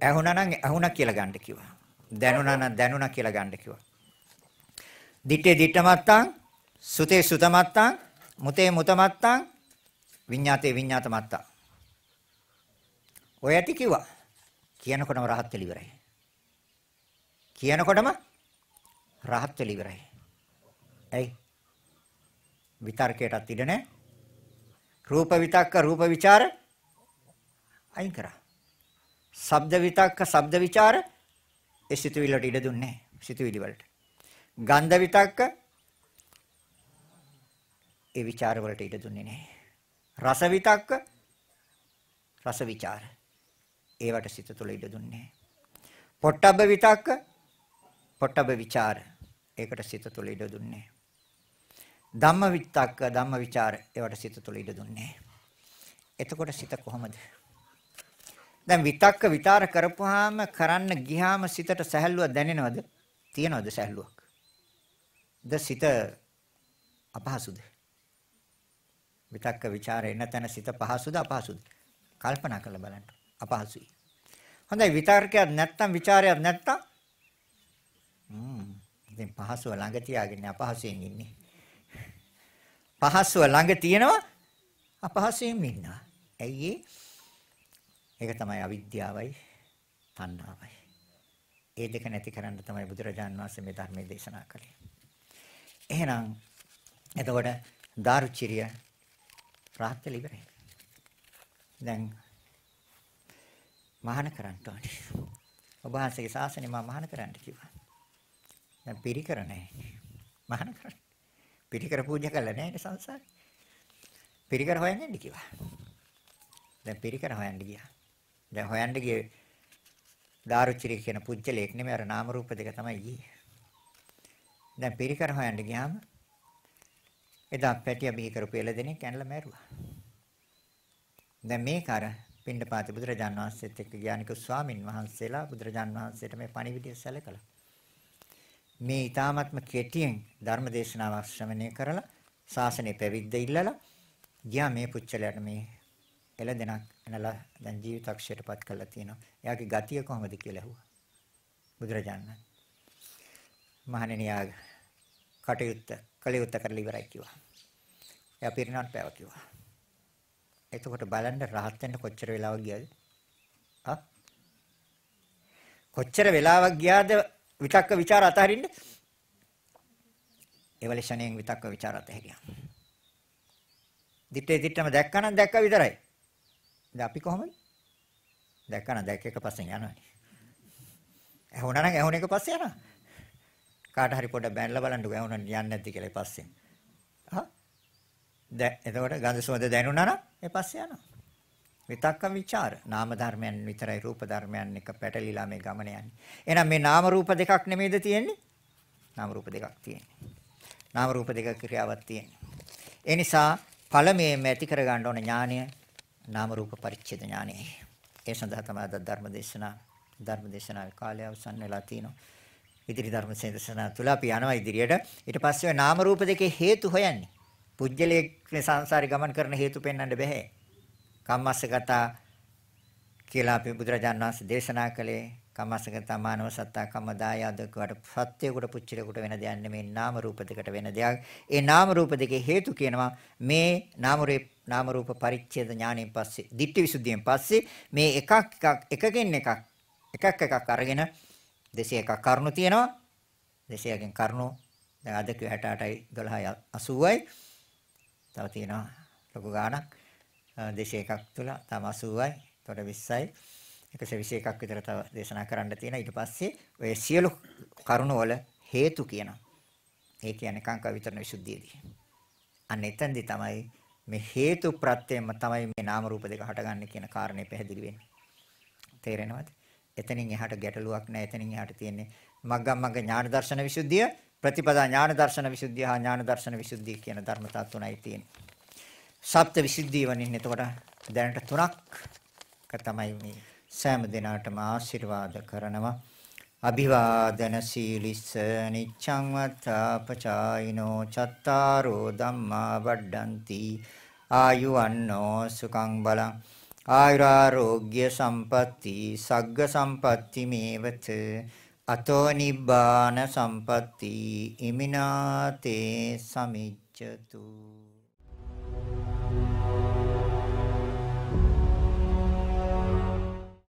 ඇහුණා නම් ඇහුණක් කියලා ගන්න කිව්වා. දැනුණා නම් දැනුණා කියලා ගන්න කිව්වා. දිත්තේ දිත්තමත්තං සුතේ සුතමත්තං මුතේ මුතමත්තං විඤ්ඤාතේ විඤ්ඤාතමත්තං ඔය ඇති කිව්වා කියනකොටම රහත් වෙලා ඉවරයි. කියනකොටම රහත් වෙලා ඉවරයි. ඇයි? විතර්කයටත් ඉඩ නැහැ. රූප විතක්ක රූප ਵਿਚාර අයින් කරා. ශබ්ද විතක්ක ශබ්ද ਵਿਚාර ඒ සිතුවිල්ලට ඉඩ දුන්නේ නැහැ. සිතුවිලි වලට. ගන්ධ විතක්ක ඒ ਵਿਚාර වලට ඉඩ දුන්නේ නැහැ. රස විතක්ක රස ਵਿਚාර ඒවට සිත තුළ ඉඩ දුන්නේ නැහැ. පොට්ටබ්බ විතක්ක, පොට්ටබ්බ ਵਿਚාර. ඒකට සිත තුළ ඉඩ දුන්නේ නැහැ. ධම්ම විතක්ක, ධම්ම ਵਿਚාර. ඒවට සිත තුළ ඉඩ දුන්නේ එතකොට සිත කොහමද? දැන් විතක්ක විතාර කරපුවාම කරන්න ගියාම සිතට සැහැල්ලුවක් දැනෙනවද? තියනවද සැහැල්ලුවක්? ද සිත අපහසුද? විතක්ක ਵਿਚාර එන තැන සිත පහසුද අපහසුද? කල්පනා කරලා බලන්න. අපහසුයි. හොඳයි විතර්කයක් නැත්තම් ਵਿਚාරයක් නැත්තම් හ්ම් ඉතින් පහසුව ළඟ තියාගෙන අපහසුයෙන් ඉන්නේ. පහසුව ළඟ තියෙනවා අපහසුයෙන් ඉන්නවා. ඇයි ඒක තමයි අවිද්‍යාවයි තණ්හාවයි. ඒ දෙක නැති කරන්න තමයි බුදුරජාන් වහන්සේ මේ ධර්මයේ දේශනා කළේ. එහෙනම් එතකොට දාරුචිරිය රාහත් වෙලා ඉවරයි. දැන් මහාන කරන්න ඕනේ. ඔබ වහන්සේගේ ශාසනය මම මහාන කරන්න කිව්වා. දැන් පිරිකර නැහැ. මහාන කරන්න. පිරිකර පූජා කළා නැහැ සංසාරේ. පිරිකර හොයන්න යන්න කිව්වා. දැන් පිරිකර හොයන්න ගියා. දැන් හොයන්න ගියේ දාරුචිරි කියන පුජ්‍යලයක් නෙමෙයි අර නාම රූප දෙක තමයි ගියේ. දැන් පිරිකර හොයන්න ගියාම එදා පැටිය බිහි කරපු එළදෙනෙක් ඇනලා මැරුවා. දැන් මේක අර පින්නපාත බුදුරජාන් වහන්සේත් එක්ක ඥානික ස්වාමින් වහන්සේලා බුදුරජාන් වහන්සේට මේ පණිවිඩය සැලකලා. මේ ඊ타ත්ම කෙටියෙන් ධර්ම දේශනාවක් ශ්‍රවණය කරලා ශාසනය පැවිද්ද ඉල්ලලා ගියා මේ පුච්චලයට මේ එළදෙනක් එනලා දැන් ජීවිතක්ෂයටපත් කරලා තියෙනවා. එයාගේ ගතිය කොහොමද කියලා ඇහුවා. බුදුරජාණන්. මහණෙනි යා කටයුත්ත කලියුත්ත කරලා ඉවරයි කිව්වා. එයා පිරිනවන් පෑව කිව්වා. එතකොට බලන්න රහත් වෙන්න කොච්චර වෙලාවක් ගියාද? ආ? කොච්චර වෙලාවක් ගියාද විතක්ක ਵਿਚාර අතහරින්න? එවලෙෂණයෙන් විතක්ක ਵਿਚාර අතහැරියා. දිත්තේ දිත්තම දැක්කනම් දැක්ක විතරයි. ඉතින් අපි කොහොමද? දැක්කනම් දැක්ක එක පස්සෙන් යනවනේ. ඇහුණා නම් ඇහුණ එක පස්සේ යනවා. කාට හරි පොඩ්ඩක් බැලලා බලන්නකෝ ඇහුණා යන්නේ නැද්ද කියලා ඊපස්සේ. ආ දැන් එතකොට ගඳ සුවඳ දැනුණා නම් ඒ පස්සේ යනවා. විතක්ක ਵਿਚාර නාම ධර්මයන් විතරයි රූප ධර්මයන් එක පැටලිලා මේ ගමන යන්නේ. එහෙනම් මේ නාම රූප දෙකක් නෙමෙයිද තියෙන්නේ? නාම රූප දෙකක් තියෙන්නේ. නාම රූප දෙක ක්‍රියාවක් තියෙන්නේ. ඒ නිසා ඵලමේම ඇති කර ගන්න ඕන ඥානය නාම රූප පරිච්ඡේද ඥානයයි. ඒ සඳහා තමයි අද ධර්ම දේශනා ධර්ම දේශනාවේ කාලය අවසන් වෙලා තිනවා. ඉදිරි ධර්ම දේශනා තුල අපි යනවා ඉදිරියට. ඊට පස්සේ නාම රූප දෙකේ හේතු හොයන්නේ. පුජ්‍යලයේ සංසාරේ ගමන් කරන හේතු පෙන්වන්න බෑ. කම්මස්සගත කියලා අපි බුදුරජාණන් වහන්සේ දේශනා කළේ කම්මස්සගත මානව සත්තා කම්මදායදකට සත්‍යයකට පුච්චලයකට වෙන දෙයක් නෙමෙයි නාම රූප දෙකට වෙන දෙයක්. ඒ නාම රූප දෙකේ හේතු කියනවා මේ නාම රූප නාම රූප පරිච්ඡේද ඥාණයෙන් පස්සේ ditthi visuddhiයෙන් පස්සේ මේ එකක් එකක් එකකින් එකක් එකක් එකක් අරගෙන 201ක් කරුණු තියෙනවා 200කින් කරුණු දැන් අද 68යි 12යි 80යි තව තියෙනවා ලොකු ගාණක්. 201ක් තුල තම 80යි එතකොට 20යි 121ක් විතර තව දේශනා කරන්න තියෙනවා. ඊට පස්සේ ඔය සියලු කරුණු වල හේතු කියනවා ඒ කියන්නේ කාංකා විතරන විසුද්ධියේදී. අන්න එතෙන්දි තමයි මේ හේතු ප්‍රත්‍යයෙන්ම තමයි මේ නාම රූප දෙක හටගන්නේ කියන කාරණේ පැහැදිලි වෙන්නේ. තේරෙනවද? එතනින් එහාට ගැටලුවක් නැහැ. එතනින් එහාට තියෙන්නේ මග්ගම් මග්ග ඥාන දර්ශන විසුද්ධිය, ප්‍රතිපදා ඥාන දර්ශන විසුද්ධිය හා ඥාන දර්ශන විසුද්ධිය කියන ධර්මතා තුනයි තියෙන්නේ. සප්ත විසුද්ධිය වනින් එතකොට දැනට තුනක් තමයි මේ සෑම දිනාටම ආශිර්වාද කරනවා. අභිවාදන සීලිස්ස නිච්ඡං වත්තාපචායිනෝ චත්තාරෝ ධම්මා වඩ්ඩಂತಿ ආයුවන්නෝ සුඛං බලං ආයුරාෝග්‍ය සම්පatti සග්ග සම්පatti මේවත අතෝ නිබ්බාන සම්පatti ඉමිනාතේ සමිච්ඡතු.